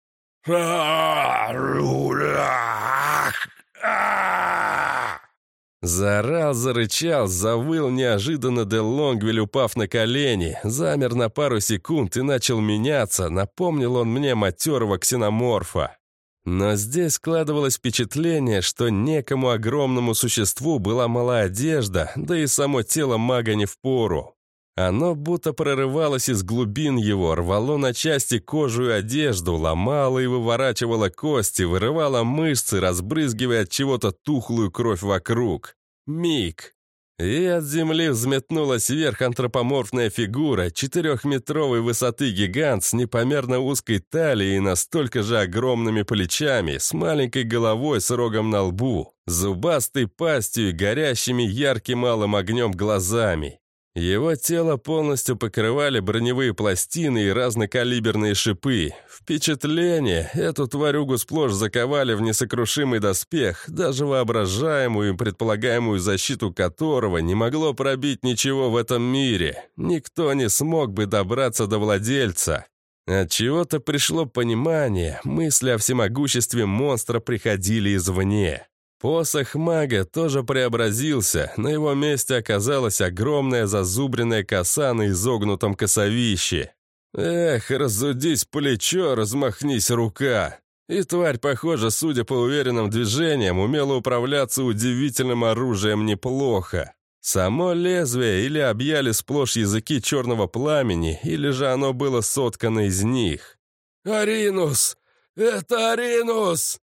Заорал, зарычал, завыл неожиданно Де Лонгвиль, упав на колени, замер на пару секунд и начал меняться, напомнил он мне матерого ксеноморфа. Но здесь складывалось впечатление, что некому огромному существу была мала одежда, да и само тело мага не в пору. Оно будто прорывалось из глубин его, рвало на части кожу и одежду, ломало и выворачивало кости, вырывало мышцы, разбрызгивая от чего-то тухлую кровь вокруг. Миг. И от земли взметнулась вверх антропоморфная фигура, четырехметровой высоты гигант с непомерно узкой талией и настолько же огромными плечами, с маленькой головой с рогом на лбу, зубастой пастью и горящими ярким малым огнем глазами. Его тело полностью покрывали броневые пластины и разнокалиберные шипы. Впечатление, эту тварюгу сплошь заковали в несокрушимый доспех, даже воображаемую и предполагаемую защиту которого не могло пробить ничего в этом мире. Никто не смог бы добраться до владельца. От чего-то пришло понимание, мысли о всемогуществе монстра приходили извне. Посох мага тоже преобразился, на его месте оказалась огромная зазубренная коса на изогнутом косовище. Эх, разудись плечо, размахнись рука. И тварь, похоже, судя по уверенным движениям, умела управляться удивительным оружием неплохо. Само лезвие или объяли сплошь языки черного пламени, или же оно было соткано из них. «Аринус! Это Аринус!»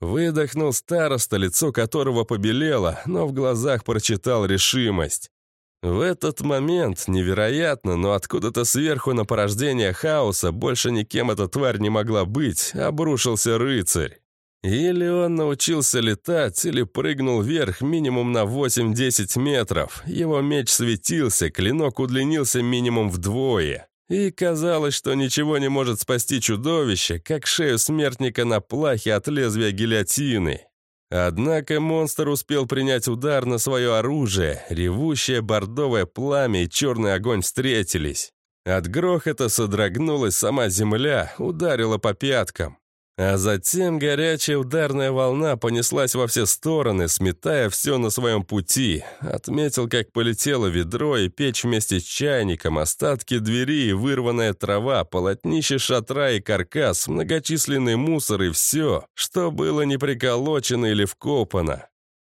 Выдохнул староста, лицо которого побелело, но в глазах прочитал решимость. В этот момент, невероятно, но откуда-то сверху на порождение хаоса больше никем эта тварь не могла быть, обрушился рыцарь. Или он научился летать, или прыгнул вверх минимум на 8-10 метров. Его меч светился, клинок удлинился минимум вдвое. И казалось, что ничего не может спасти чудовище, как шею смертника на плахе от лезвия гильотины. Однако монстр успел принять удар на свое оружие, ревущее бордовое пламя и черный огонь встретились. От грохота содрогнулась сама земля, ударила по пяткам. А затем горячая ударная волна понеслась во все стороны, сметая все на своем пути. Отметил, как полетело ведро и печь вместе с чайником, остатки двери и вырванная трава, полотнище шатра и каркас, многочисленный мусор и все, что было не приколочено или вкопано.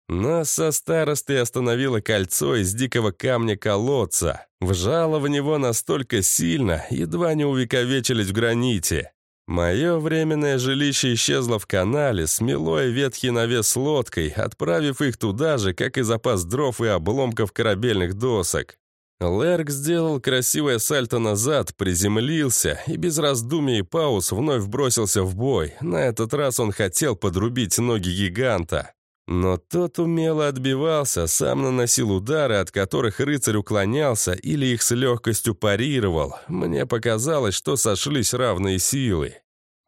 Нас со старостой остановило кольцо из дикого камня колодца. Вжало в него настолько сильно, едва не увековечились в граните. Мое временное жилище исчезло в канале, смело и ветхий навес лодкой, отправив их туда же, как и запас дров и обломков корабельных досок. Лерк сделал красивое сальто назад, приземлился и без раздумий и пауз вновь бросился в бой. На этот раз он хотел подрубить ноги гиганта. Но тот умело отбивался, сам наносил удары, от которых рыцарь уклонялся или их с легкостью парировал. Мне показалось, что сошлись равные силы.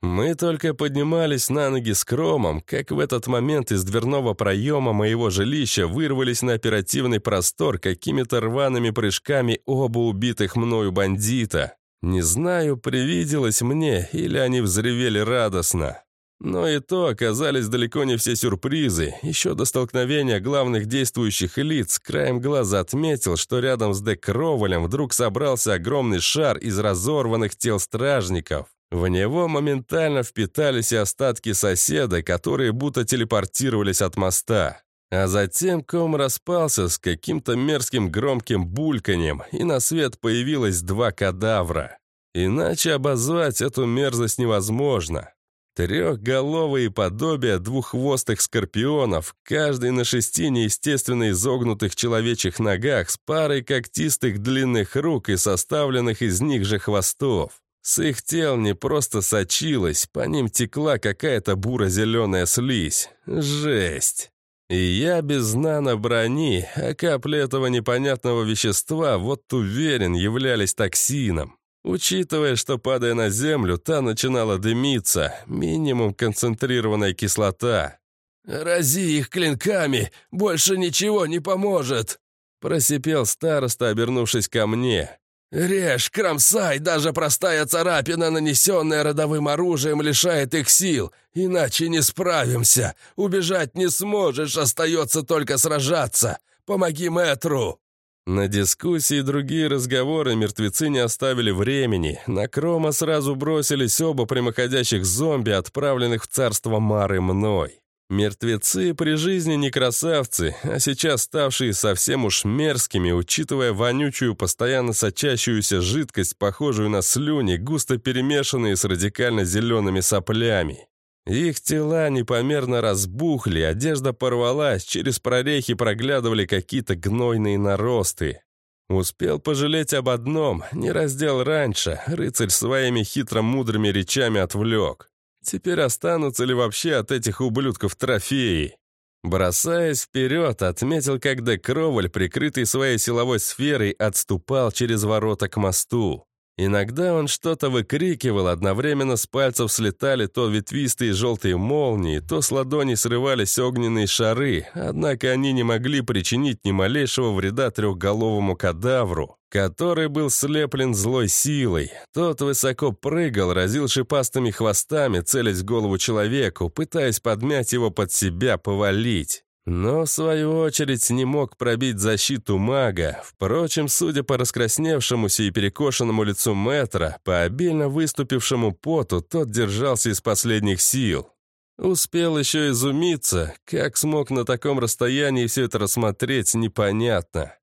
Мы только поднимались на ноги с Кромом, как в этот момент из дверного проема моего жилища вырвались на оперативный простор какими-то рваными прыжками оба убитых мною бандита. Не знаю, привиделось мне, или они взревели радостно. Но и то оказались далеко не все сюрпризы. Еще до столкновения главных действующих лиц краем глаза отметил, что рядом с Декроволем вдруг собрался огромный шар из разорванных тел стражников. В него моментально впитались и остатки соседа, которые будто телепортировались от моста. А затем ком распался с каким-то мерзким громким бульканьем, и на свет появилось два кадавра. Иначе обозвать эту мерзость невозможно. Трехголовые подобия двуххвостых скорпионов, каждый на шести неестественно изогнутых человечьих ногах с парой когтистых длинных рук и составленных из них же хвостов. С их тел не просто сочилась, по ним текла какая-то буро-зеленая слизь. Жесть. И я без нано брони, а капли этого непонятного вещества, вот уверен, являлись токсином. Учитывая, что, падая на землю, та начинала дымиться, минимум концентрированная кислота. «Рази их клинками, больше ничего не поможет!» Просипел староста, обернувшись ко мне. «Режь, кромсай, даже простая царапина, нанесенная родовым оружием, лишает их сил, иначе не справимся. Убежать не сможешь, остается только сражаться. Помоги мэтру!» На дискуссии и другие разговоры мертвецы не оставили времени. На Крома сразу бросились оба прямоходящих зомби, отправленных в царство Мары мной. Мертвецы при жизни не красавцы, а сейчас ставшие совсем уж мерзкими, учитывая вонючую, постоянно сочащуюся жидкость, похожую на слюни, густо перемешанные с радикально зелеными соплями. Их тела непомерно разбухли, одежда порвалась, через прорехи проглядывали какие-то гнойные наросты. Успел пожалеть об одном, не раздел раньше, рыцарь своими хитро-мудрыми речами отвлек. Теперь останутся ли вообще от этих ублюдков трофеи? Бросаясь вперед, отметил, как Декроваль, прикрытый своей силовой сферой, отступал через ворота к мосту. Иногда он что-то выкрикивал, одновременно с пальцев слетали то ветвистые желтые молнии, то с ладоней срывались огненные шары, однако они не могли причинить ни малейшего вреда трехголовому кадавру, который был слеплен злой силой. Тот высоко прыгал, разил шипастыми хвостами, целясь в голову человеку, пытаясь подмять его под себя, повалить. Но, в свою очередь, не мог пробить защиту мага. Впрочем, судя по раскрасневшемуся и перекошенному лицу Мэтра, по обильно выступившему поту, тот держался из последних сил. Успел еще изумиться, как смог на таком расстоянии все это рассмотреть, непонятно.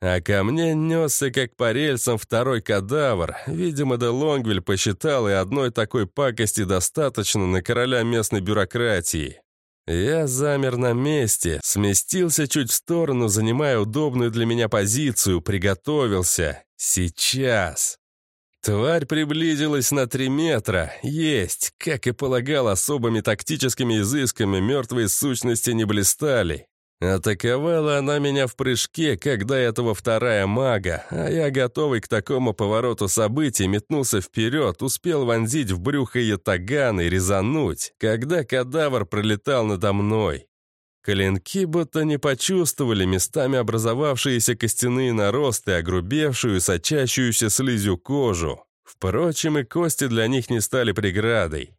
А ко мне несся, как по рельсам, второй кадавр. Видимо, де Лонгвиль посчитал, и одной такой пакости достаточно на короля местной бюрократии. Я замер на месте, сместился чуть в сторону, занимая удобную для меня позицию, приготовился. Сейчас. Тварь приблизилась на три метра. Есть. Как и полагал, особыми тактическими изысками мертвые сущности не блистали. Атаковала она меня в прыжке, когда этого вторая мага, а я, готовый к такому повороту событий, метнулся вперед, успел вонзить в брюхо ятаган и резануть, когда кадавр пролетал надо мной. Коленки будто не почувствовали местами образовавшиеся костяные наросты, огрубевшую, сочащуюся слизью кожу. Впрочем, и кости для них не стали преградой.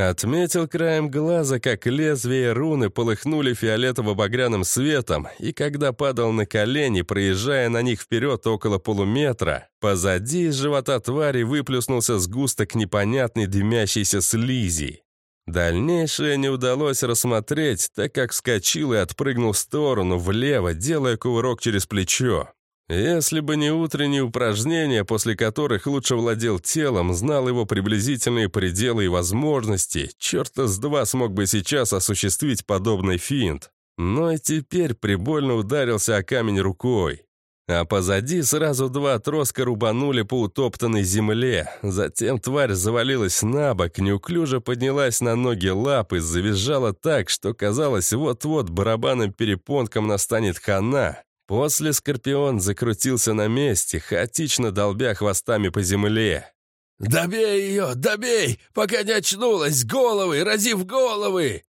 Отметил краем глаза, как лезвия руны полыхнули фиолетово-багряным светом, и когда падал на колени, проезжая на них вперед около полуметра, позади из живота твари выплюснулся сгусток непонятной дымящейся слизи. Дальнейшее не удалось рассмотреть, так как вскочил и отпрыгнул в сторону, влево, делая кувырок через плечо. Если бы не утренние упражнения, после которых лучше владел телом, знал его приблизительные пределы и возможности, черта с два смог бы сейчас осуществить подобный финт. Но и теперь прибольно ударился о камень рукой. А позади сразу два троска рубанули по утоптанной земле. Затем тварь завалилась на бок, неуклюже поднялась на ноги лапы, завизжала так, что казалось, вот-вот барабанным перепонком настанет хана, После Скорпион закрутился на месте, хаотично долбя хвостами по земле. «Добей ее! Добей! Пока не очнулась! Головы! Разив головы!»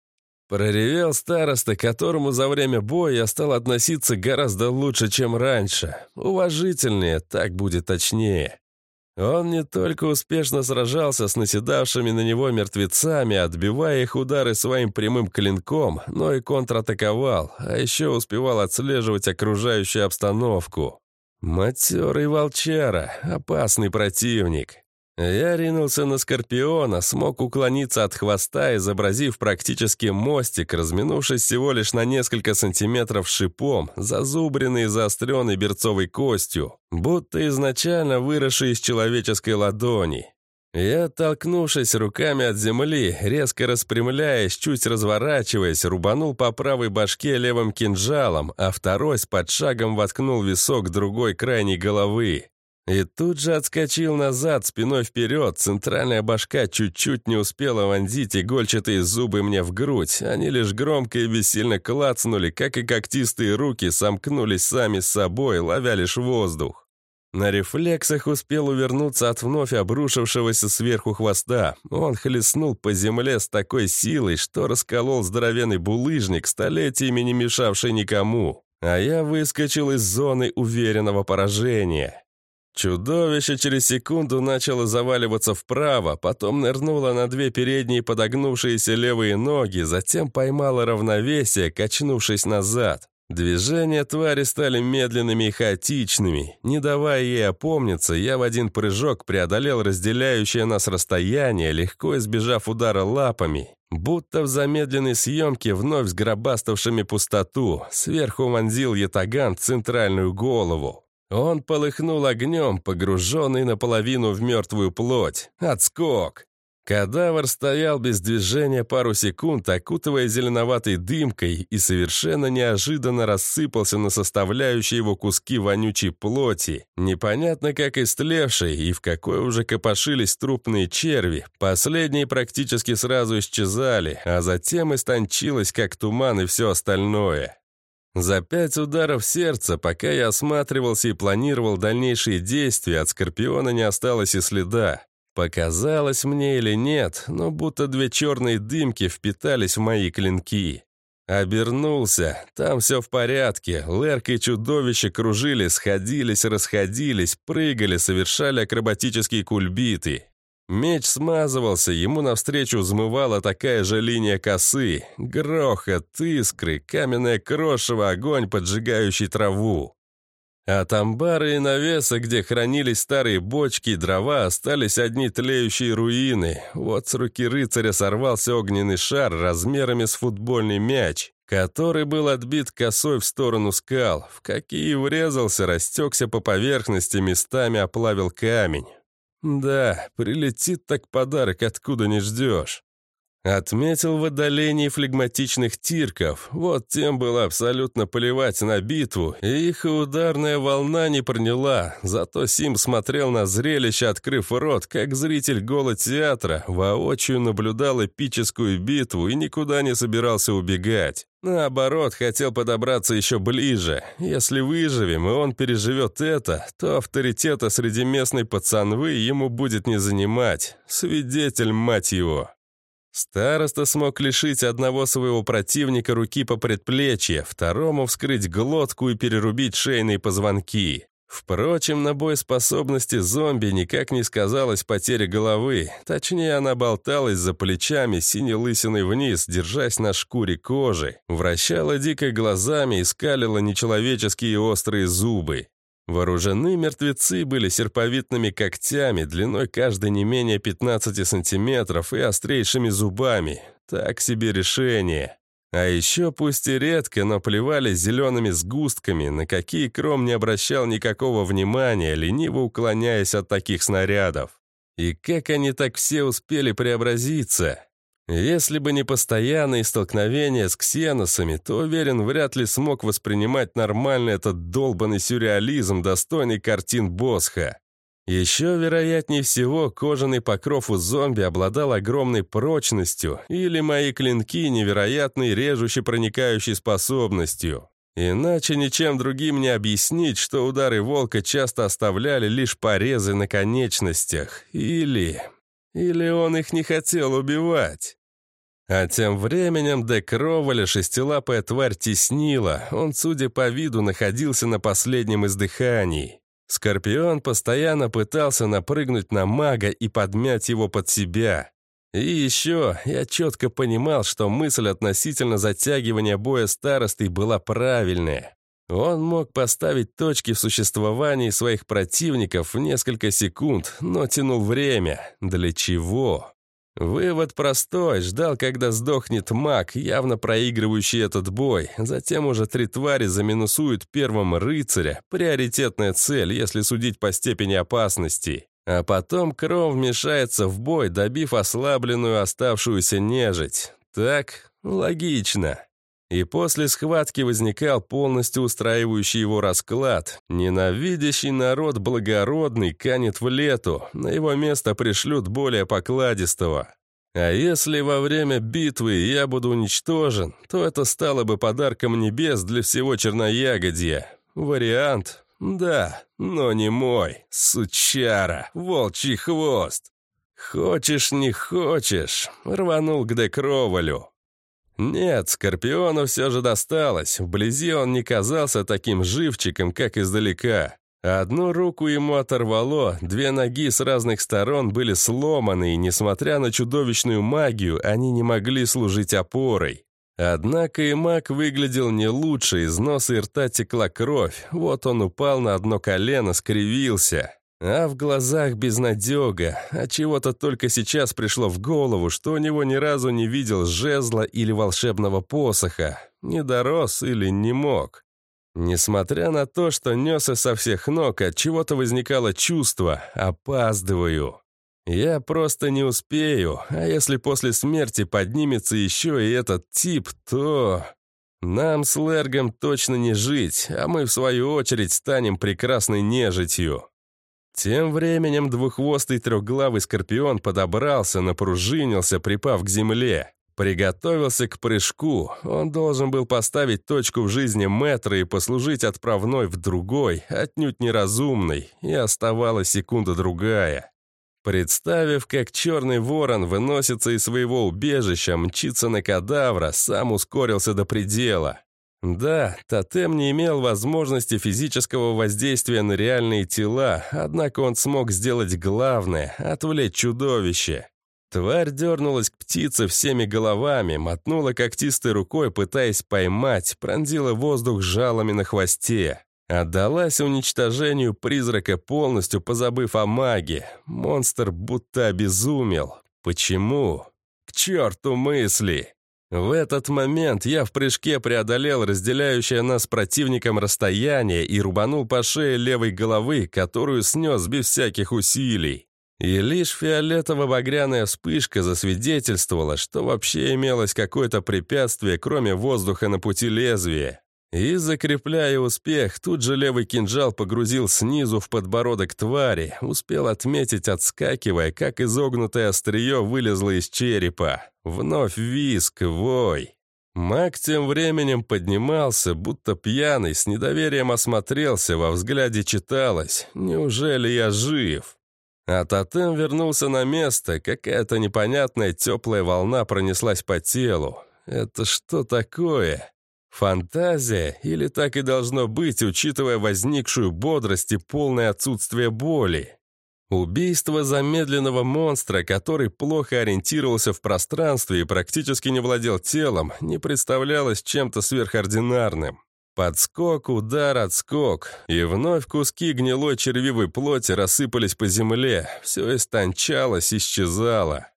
Проревел староста, которому за время боя я стал относиться гораздо лучше, чем раньше. Уважительнее, так будет точнее. Он не только успешно сражался с наседавшими на него мертвецами, отбивая их удары своим прямым клинком, но и контратаковал, а еще успевал отслеживать окружающую обстановку. Матерый волчара, опасный противник. Я ринулся на Скорпиона, смог уклониться от хвоста, изобразив практически мостик, разминувшись всего лишь на несколько сантиметров шипом, зазубренный и заостренный берцовой костью, будто изначально выросший из человеческой ладони. Я, толкнувшись руками от земли, резко распрямляясь, чуть разворачиваясь, рубанул по правой башке левым кинжалом, а второй с подшагом воткнул висок другой крайней головы. И тут же отскочил назад, спиной вперед. Центральная башка чуть-чуть не успела вонзить игольчатые зубы мне в грудь. Они лишь громко и бессильно клацнули, как и когтистые руки сомкнулись сами с собой, ловя лишь воздух. На рефлексах успел увернуться от вновь обрушившегося сверху хвоста. Он хлестнул по земле с такой силой, что расколол здоровенный булыжник, столетиями не мешавший никому. А я выскочил из зоны уверенного поражения. Чудовище через секунду начало заваливаться вправо, потом нырнуло на две передние подогнувшиеся левые ноги, затем поймало равновесие, качнувшись назад. Движения твари стали медленными и хаотичными. Не давая ей опомниться, я в один прыжок преодолел разделяющее нас расстояние, легко избежав удара лапами. Будто в замедленной съемке, вновь сгробаставшими пустоту, сверху вонзил ятаган центральную голову. Он полыхнул огнем, погруженный наполовину в мертвую плоть. Отскок! Кадавр стоял без движения пару секунд, окутывая зеленоватой дымкой, и совершенно неожиданно рассыпался на составляющие его куски вонючей плоти, непонятно как истлевшей и в какой уже копошились трупные черви. Последние практически сразу исчезали, а затем истончилось, как туман и все остальное. За пять ударов сердца, пока я осматривался и планировал дальнейшие действия, от Скорпиона не осталось и следа. Показалось мне или нет, но будто две черные дымки впитались в мои клинки. Обернулся. Там все в порядке. Лерк и чудовище кружили, сходились, расходились, прыгали, совершали акробатические кульбиты. Меч смазывался, ему навстречу взмывала такая же линия косы. Грохот, искры, каменное крошево, огонь, поджигающий траву. От амбара и навеса, где хранились старые бочки и дрова, остались одни тлеющие руины. Вот с руки рыцаря сорвался огненный шар размерами с футбольный мяч, который был отбит косой в сторону скал, в какие врезался, растекся по поверхности, местами оплавил камень. Да, прилетит так подарок, откуда не ждешь. Отметил в отдалении флегматичных тирков. Вот тем было абсолютно плевать на битву, и их ударная волна не проняла. Зато Сим смотрел на зрелище, открыв рот, как зритель гола театра, воочию наблюдал эпическую битву и никуда не собирался убегать. Наоборот, хотел подобраться еще ближе. Если выживем, и он переживет это, то авторитета среди местной пацанвы ему будет не занимать. Свидетель, мать его. Староста смог лишить одного своего противника руки по предплечье, второму вскрыть глотку и перерубить шейные позвонки. Впрочем, на боеспособности зомби никак не сказалась потеря головы. Точнее, она болталась за плечами, синей лысиной вниз, держась на шкуре кожи. Вращала дико глазами и скалила нечеловеческие острые зубы. Вооружены мертвецы были серповидными когтями, длиной каждой не менее 15 сантиметров и острейшими зубами. Так себе решение. А еще, пусть и редко, но плевали зелеными сгустками, на какие Кром не обращал никакого внимания, лениво уклоняясь от таких снарядов. И как они так все успели преобразиться? Если бы не постоянные столкновения с ксеносами, то, уверен, вряд ли смог воспринимать нормально этот долбанный сюрреализм, достойный картин Босха. Еще, вероятнее всего, кожаный покров у зомби обладал огромной прочностью, или мои клинки невероятной режущей проникающей способностью. Иначе ничем другим не объяснить, что удары волка часто оставляли лишь порезы на конечностях. Или... Или он их не хотел убивать. А тем временем Де Кроволя шестилапая тварь теснила, он, судя по виду, находился на последнем издыхании. Скорпион постоянно пытался напрыгнуть на мага и подмять его под себя. И еще я четко понимал, что мысль относительно затягивания боя старостой была правильная. Он мог поставить точки в существовании своих противников в несколько секунд, но тянул время. Для чего? Вывод простой. Ждал, когда сдохнет маг, явно проигрывающий этот бой. Затем уже три твари заминусуют первым рыцаря. Приоритетная цель, если судить по степени опасности. А потом Кром вмешается в бой, добив ослабленную оставшуюся нежить. Так, логично. И после схватки возникал полностью устраивающий его расклад. Ненавидящий народ благородный канет в лету, на его место пришлют более покладистого. А если во время битвы я буду уничтожен, то это стало бы подарком небес для всего черноягодья. Вариант? Да, но не мой. Сучара, волчий хвост. Хочешь, не хочешь, рванул к Декровалю. Нет, Скорпиону все же досталось. Вблизи он не казался таким живчиком, как издалека. Одну руку ему оторвало, две ноги с разных сторон были сломаны, и, несмотря на чудовищную магию, они не могли служить опорой. Однако и маг выглядел не лучше, из носа и рта текла кровь, вот он упал на одно колено, скривился. А в глазах безнадега, а чего-то только сейчас пришло в голову, что у него ни разу не видел жезла или волшебного посоха, не дорос или не мог. Несмотря на то, что несся со всех ног, от чего-то возникало чувство «опаздываю». Я просто не успею, а если после смерти поднимется еще и этот тип, то... Нам с Лергом точно не жить, а мы, в свою очередь, станем прекрасной нежитью. Тем временем двуххвостый трехглавый скорпион подобрался, напружинился, припав к земле. Приготовился к прыжку. Он должен был поставить точку в жизни метра и послужить отправной в другой, отнюдь неразумной, и оставалась секунда-другая. Представив, как черный ворон выносится из своего убежища, мчится на кадавра, сам ускорился до предела. Да, тотем не имел возможности физического воздействия на реальные тела, однако он смог сделать главное — отвлечь чудовище. Тварь дернулась к птице всеми головами, мотнула когтистой рукой, пытаясь поймать, пронзила воздух жалами на хвосте. Отдалась уничтожению призрака полностью, позабыв о маге. Монстр будто обезумел. Почему? К черту мысли! В этот момент я в прыжке преодолел разделяющее нас с противником расстояние и рубанул по шее левой головы, которую снес без всяких усилий. И лишь фиолетово-багряная вспышка засвидетельствовала, что вообще имелось какое-то препятствие, кроме воздуха на пути лезвия. И, закрепляя успех, тут же левый кинжал погрузил снизу в подбородок твари, успел отметить, отскакивая, как изогнутое острие вылезло из черепа. Вновь виск, вой. Маг тем временем поднимался, будто пьяный, с недоверием осмотрелся, во взгляде читалось «Неужели я жив?». А тотем вернулся на место, какая-то непонятная теплая волна пронеслась по телу. «Это что такое?» Фантазия, или так и должно быть, учитывая возникшую бодрость и полное отсутствие боли. Убийство замедленного монстра, который плохо ориентировался в пространстве и практически не владел телом, не представлялось чем-то сверхординарным. Подскок, удар, отскок, и вновь куски гнилой червивой плоти рассыпались по земле, все истончалось, исчезало.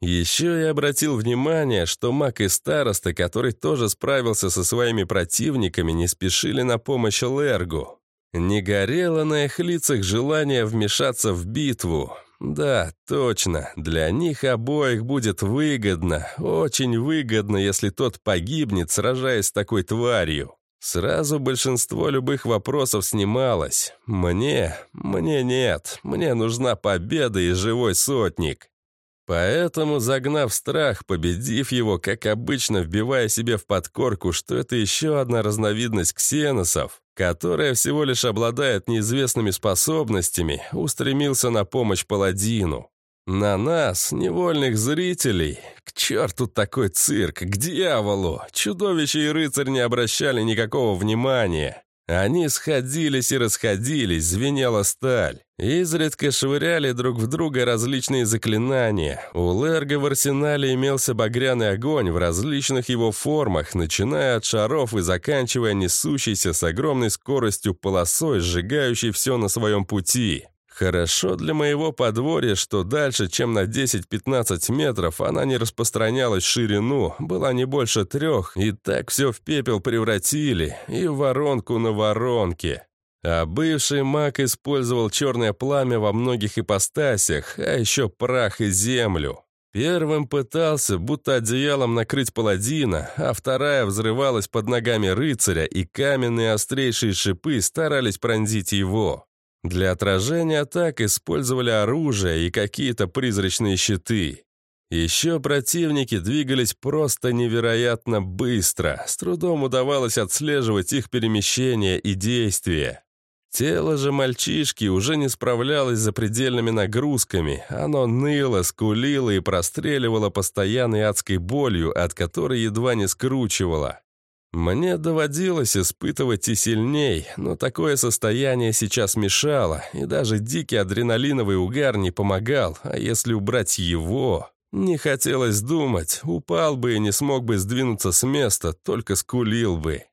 Еще я обратил внимание, что маг и староста, который тоже справился со своими противниками, не спешили на помощь Лергу. Не горело на их лицах желание вмешаться в битву. Да, точно, для них обоих будет выгодно, очень выгодно, если тот погибнет, сражаясь с такой тварью. Сразу большинство любых вопросов снималось. Мне? Мне нет. Мне нужна победа и живой сотник. Поэтому, загнав страх, победив его, как обычно, вбивая себе в подкорку, что это еще одна разновидность ксеносов, которая всего лишь обладает неизвестными способностями, устремился на помощь паладину. На нас, невольных зрителей, к черту такой цирк, к дьяволу, чудовище и рыцарь не обращали никакого внимания. Они сходились и расходились, звенела сталь. Изредка швыряли друг в друга различные заклинания. У Лерга в арсенале имелся багряный огонь в различных его формах, начиная от шаров и заканчивая несущейся с огромной скоростью полосой, сжигающей все на своем пути. Хорошо для моего подворья, что дальше, чем на 10-15 метров, она не распространялась в ширину, была не больше трех, и так все в пепел превратили, и воронку на воронке. А бывший маг использовал черное пламя во многих ипостасях, а еще прах и землю. Первым пытался, будто одеялом накрыть паладина, а вторая взрывалась под ногами рыцаря, и каменные острейшие шипы старались пронзить его. Для отражения атак использовали оружие и какие-то призрачные щиты. Еще противники двигались просто невероятно быстро, с трудом удавалось отслеживать их перемещения и действия. Тело же мальчишки уже не справлялось за предельными нагрузками, оно ныло, скулило и простреливало постоянной адской болью, от которой едва не скручивало. Мне доводилось испытывать и сильней, но такое состояние сейчас мешало, и даже дикий адреналиновый угар не помогал, а если убрать его... Не хотелось думать, упал бы и не смог бы сдвинуться с места, только скулил бы.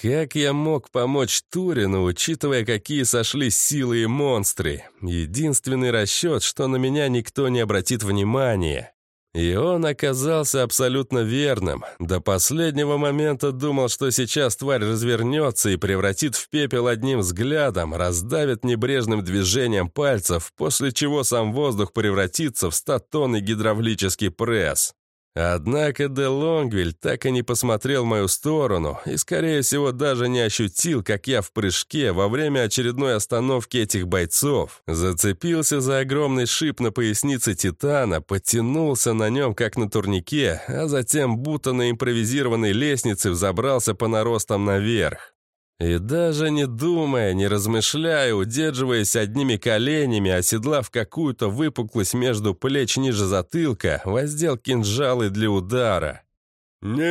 Как я мог помочь Турину, учитывая, какие сошли силы и монстры? Единственный расчет, что на меня никто не обратит внимания. И он оказался абсолютно верным. До последнего момента думал, что сейчас тварь развернется и превратит в пепел одним взглядом, раздавит небрежным движением пальцев, после чего сам воздух превратится в 100-тонный гидравлический пресс. Однако де Лонгвиль так и не посмотрел в мою сторону и, скорее всего, даже не ощутил, как я в прыжке во время очередной остановки этих бойцов зацепился за огромный шип на пояснице Титана, подтянулся на нем, как на турнике, а затем, будто на импровизированной лестнице, взобрался по наростам наверх. И даже не думая, не размышляя, удерживаясь одними коленями, оседлав какую-то выпуклость между плеч ниже затылка, воздел кинжалы для удара. «Нет!»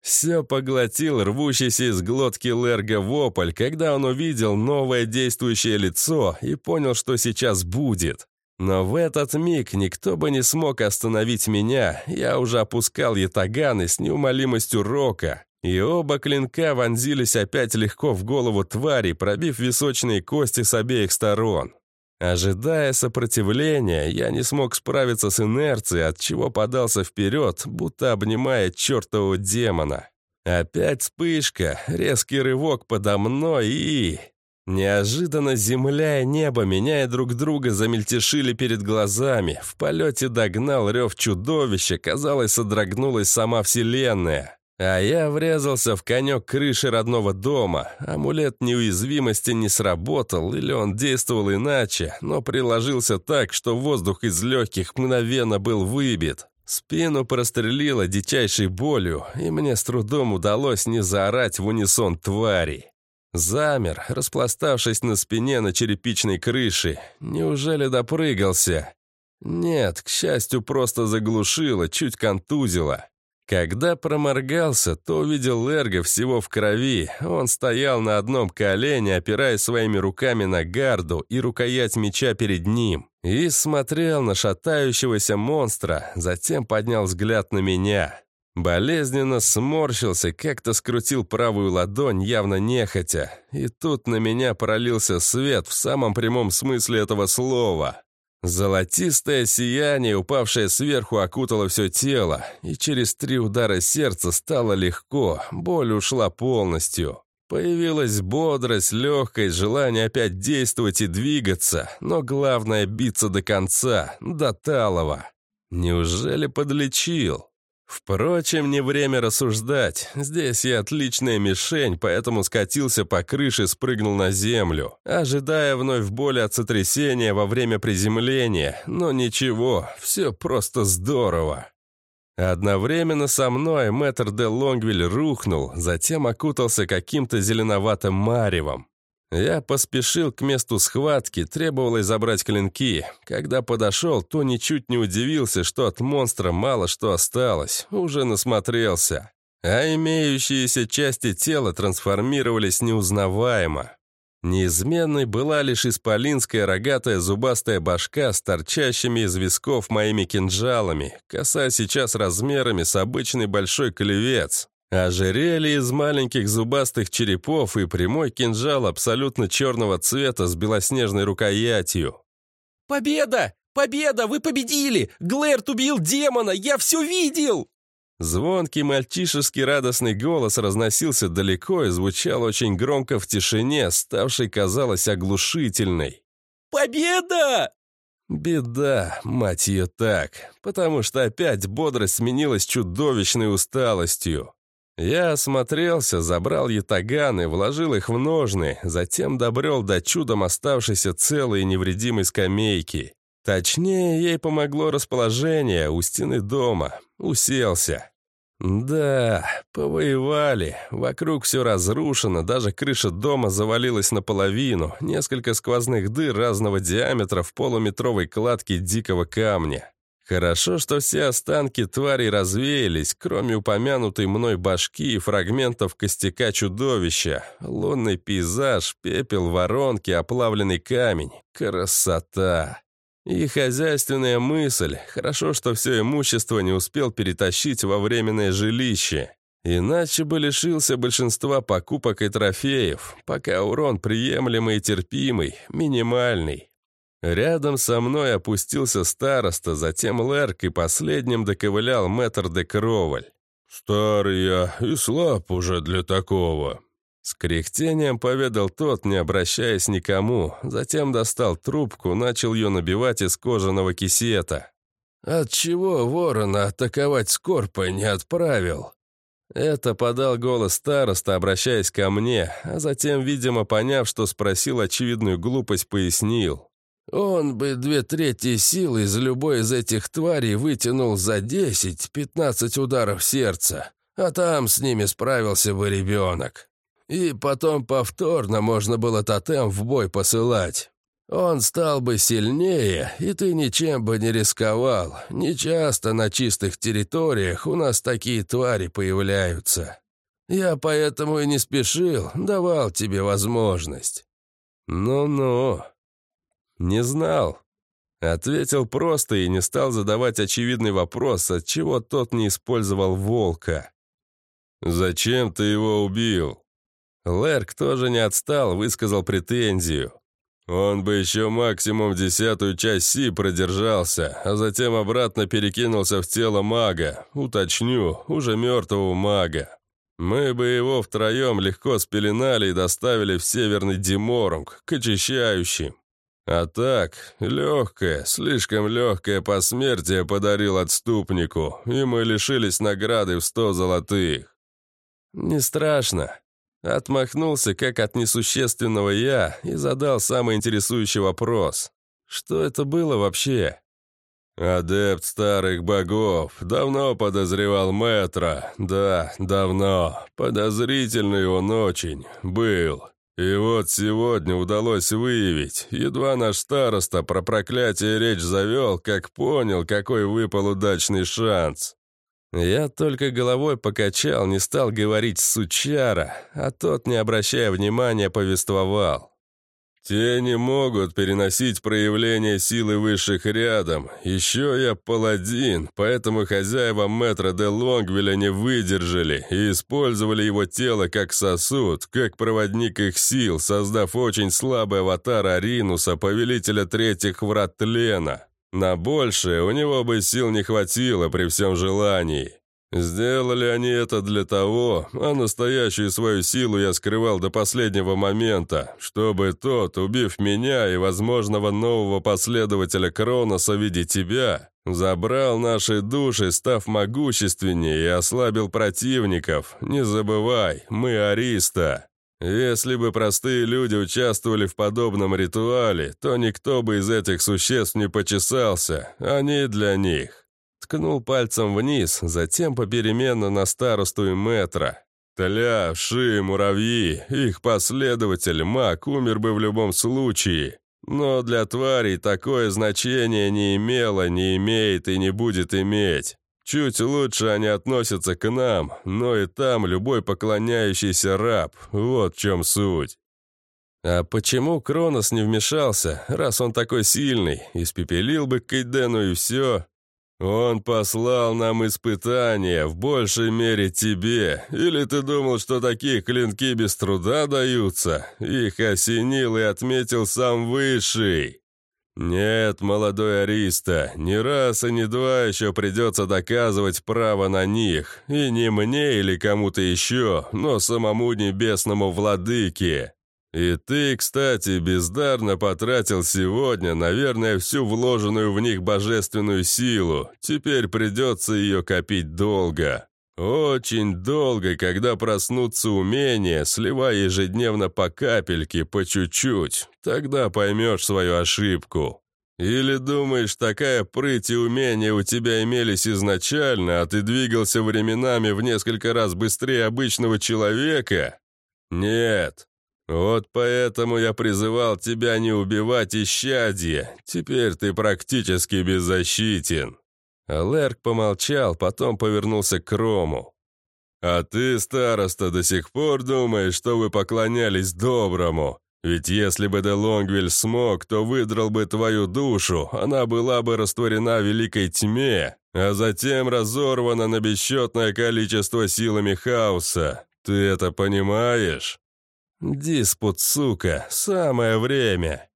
Все поглотил рвущийся из глотки Лерга вопль, когда он увидел новое действующее лицо и понял, что сейчас будет. Но в этот миг никто бы не смог остановить меня, я уже опускал ятаганы с неумолимостью рока, и оба клинка вонзились опять легко в голову твари, пробив височные кости с обеих сторон. Ожидая сопротивления, я не смог справиться с инерцией, от чего подался вперед, будто обнимая чертового демона. Опять вспышка, резкий рывок подо мной и... Неожиданно земля и небо, меняя друг друга, замельтешили перед глазами. В полете догнал рев чудовища, казалось, содрогнулась сама вселенная. А я врезался в конек крыши родного дома. Амулет неуязвимости не сработал, или он действовал иначе, но приложился так, что воздух из легких мгновенно был выбит. Спину прострелило дичайшей болью, и мне с трудом удалось не заорать в унисон твари. Замер, распластавшись на спине на черепичной крыше. Неужели допрыгался? Нет, к счастью, просто заглушило, чуть контузило. Когда проморгался, то увидел Лерга всего в крови. Он стоял на одном колене, опираясь своими руками на гарду и рукоять меча перед ним, и смотрел на шатающегося монстра, затем поднял взгляд на меня. Болезненно сморщился, как-то скрутил правую ладонь, явно нехотя. И тут на меня пролился свет в самом прямом смысле этого слова. Золотистое сияние, упавшее сверху, окутало все тело, и через три удара сердца стало легко, боль ушла полностью. Появилась бодрость, легкость, желание опять действовать и двигаться, но главное биться до конца, до талого. Неужели подлечил? Впрочем, не время рассуждать. Здесь я отличная мишень, поэтому скатился по крыше, спрыгнул на землю, ожидая вновь боли от сотрясения во время приземления. Но ничего, все просто здорово. Одновременно со мной мэтр де Лонгвиль рухнул, затем окутался каким-то зеленоватым маревом. Я поспешил к месту схватки, требовалось забрать клинки. Когда подошел, то ничуть не удивился, что от монстра мало что осталось, уже насмотрелся. А имеющиеся части тела трансформировались неузнаваемо. Неизменной была лишь исполинская рогатая зубастая башка с торчащими из висков моими кинжалами, коса сейчас размерами с обычный большой клевец. Ожерелье из маленьких зубастых черепов и прямой кинжал абсолютно черного цвета с белоснежной рукоятью. «Победа! Победа! Вы победили! Глэрт убил демона! Я все видел!» Звонкий мальчишеский радостный голос разносился далеко и звучал очень громко в тишине, ставшей, казалось, оглушительной. «Победа!» Беда, мать ее так, потому что опять бодрость сменилась чудовищной усталостью. Я осмотрелся, забрал ятаганы, вложил их в ножны, затем добрел до чудом оставшейся целой и невредимой скамейки. Точнее, ей помогло расположение у стены дома. Уселся. Да, повоевали. Вокруг все разрушено, даже крыша дома завалилась наполовину, несколько сквозных дыр разного диаметра в полуметровой кладке дикого камня. Хорошо, что все останки тварей развеялись, кроме упомянутой мной башки и фрагментов костяка чудовища. Лунный пейзаж, пепел, воронки, оплавленный камень. Красота! И хозяйственная мысль. Хорошо, что все имущество не успел перетащить во временное жилище. Иначе бы лишился большинства покупок и трофеев, пока урон приемлемый и терпимый, минимальный. Рядом со мной опустился староста, затем Лерк и последним доковылял мэтр де Кроваль. «Старый я и слаб уже для такого», с кряхтением поведал тот, не обращаясь никому, затем достал трубку, начал ее набивать из кожаного кисета. «Отчего ворона атаковать Скорпа не отправил?» Это подал голос староста, обращаясь ко мне, а затем, видимо, поняв, что спросил очевидную глупость, пояснил. «Он бы две трети сил из любой из этих тварей вытянул за десять-пятнадцать ударов сердца, а там с ними справился бы ребенок». И потом повторно можно было тотем в бой посылать. Он стал бы сильнее, и ты ничем бы не рисковал. Нечасто на чистых территориях у нас такие твари появляются. Я поэтому и не спешил, давал тебе возможность». «Ну-ну». «Не знал». Ответил просто и не стал задавать очевидный вопрос, отчего тот не использовал волка. «Зачем ты его убил?» Лерк тоже не отстал, высказал претензию. Он бы еще максимум десятую часть Си продержался, а затем обратно перекинулся в тело мага, уточню, уже мертвого мага. Мы бы его втроем легко спеленали и доставили в Северный Диморунг, к очищающим. А так, легкое, слишком легкое посмертие подарил отступнику, и мы лишились награды в сто золотых. «Не страшно», Отмахнулся, как от несущественного я, и задал самый интересующий вопрос. Что это было вообще? «Адепт старых богов. Давно подозревал Метра. Да, давно. Подозрительный он очень. Был. И вот сегодня удалось выявить. Едва наш староста про проклятие речь завел, как понял, какой выпал удачный шанс. Я только головой покачал, не стал говорить «сучара», а тот, не обращая внимания, повествовал. «Те не могут переносить проявление силы высших рядом. Еще я паладин, поэтому хозяева метро де Лонгвилля не выдержали и использовали его тело как сосуд, как проводник их сил, создав очень слабый аватар Аринуса, повелителя третьих врат тлена». На большее у него бы сил не хватило при всем желании. Сделали они это для того, а настоящую свою силу я скрывал до последнего момента, чтобы тот, убив меня и возможного нового последователя Кроноса в виде тебя, забрал наши души, став могущественнее и ослабил противников. Не забывай, мы Ариста. Если бы простые люди участвовали в подобном ритуале, то никто бы из этих существ не почесался, они для них. Ткнул пальцем вниз, затем попеременно на старосту и метра. Тля, ши, муравьи, их последователь, маг, умер бы в любом случае. Но для тварей такое значение не имело, не имеет и не будет иметь. Чуть лучше они относятся к нам, но и там любой поклоняющийся раб. Вот в чем суть. А почему Кронос не вмешался, раз он такой сильный? Испепелил бы Кейдену и все. Он послал нам испытания, в большей мере тебе. Или ты думал, что такие клинки без труда даются? Их осенил и отметил сам Высший. «Нет, молодой Ариста, не раз и не два еще придется доказывать право на них, и не мне или кому-то еще, но самому небесному владыке. И ты, кстати, бездарно потратил сегодня, наверное, всю вложенную в них божественную силу, теперь придется ее копить долго». Очень долго, когда проснутся умения, сливая ежедневно по капельке, по чуть-чуть, тогда поймешь свою ошибку. Или думаешь, такая прыть и умения у тебя имелись изначально, а ты двигался временами в несколько раз быстрее обычного человека? Нет. Вот поэтому я призывал тебя не убивать исчадье. Теперь ты практически беззащитен. Лерк помолчал, потом повернулся к Рому. «А ты, староста, до сих пор думаешь, что вы поклонялись доброму? Ведь если бы де Лонгвиль смог, то выдрал бы твою душу, она была бы растворена в великой тьме, а затем разорвана на бесчетное количество силами хаоса. Ты это понимаешь? Диспут, сука, самое время.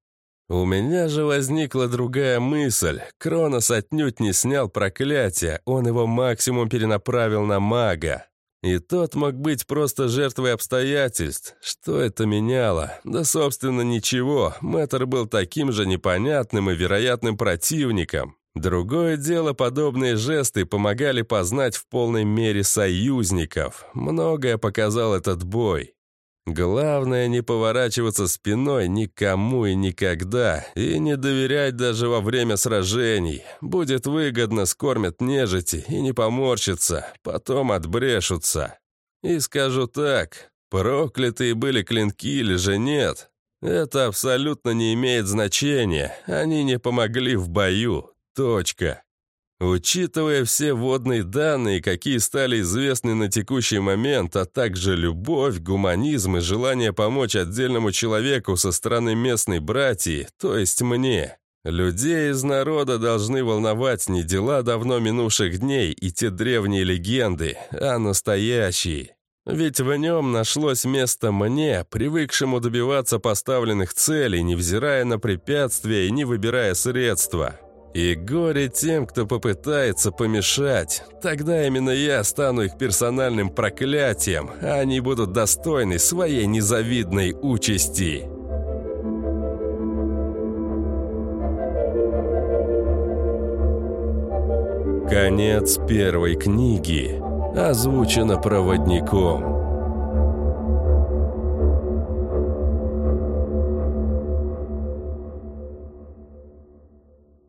У меня же возникла другая мысль. Кронос отнюдь не снял проклятие, он его максимум перенаправил на мага. И тот мог быть просто жертвой обстоятельств. Что это меняло? Да, собственно, ничего. Мэтр был таким же непонятным и вероятным противником. Другое дело, подобные жесты помогали познать в полной мере союзников. Многое показал этот бой. Главное не поворачиваться спиной никому и никогда, и не доверять даже во время сражений. Будет выгодно, скормят нежити и не поморщится, потом отбрешутся. И скажу так, проклятые были клинки или же нет, это абсолютно не имеет значения, они не помогли в бою, точка. Учитывая все водные данные, какие стали известны на текущий момент, а также любовь, гуманизм и желание помочь отдельному человеку со стороны местной братьи, то есть мне, людей из народа должны волновать не дела давно минувших дней и те древние легенды, а настоящие. Ведь в нем нашлось место мне, привыкшему добиваться поставленных целей, невзирая на препятствия и не выбирая средства. И горе тем, кто попытается помешать. Тогда именно я стану их персональным проклятием, а они будут достойны своей незавидной участи. Конец первой книги. Озвучено проводником.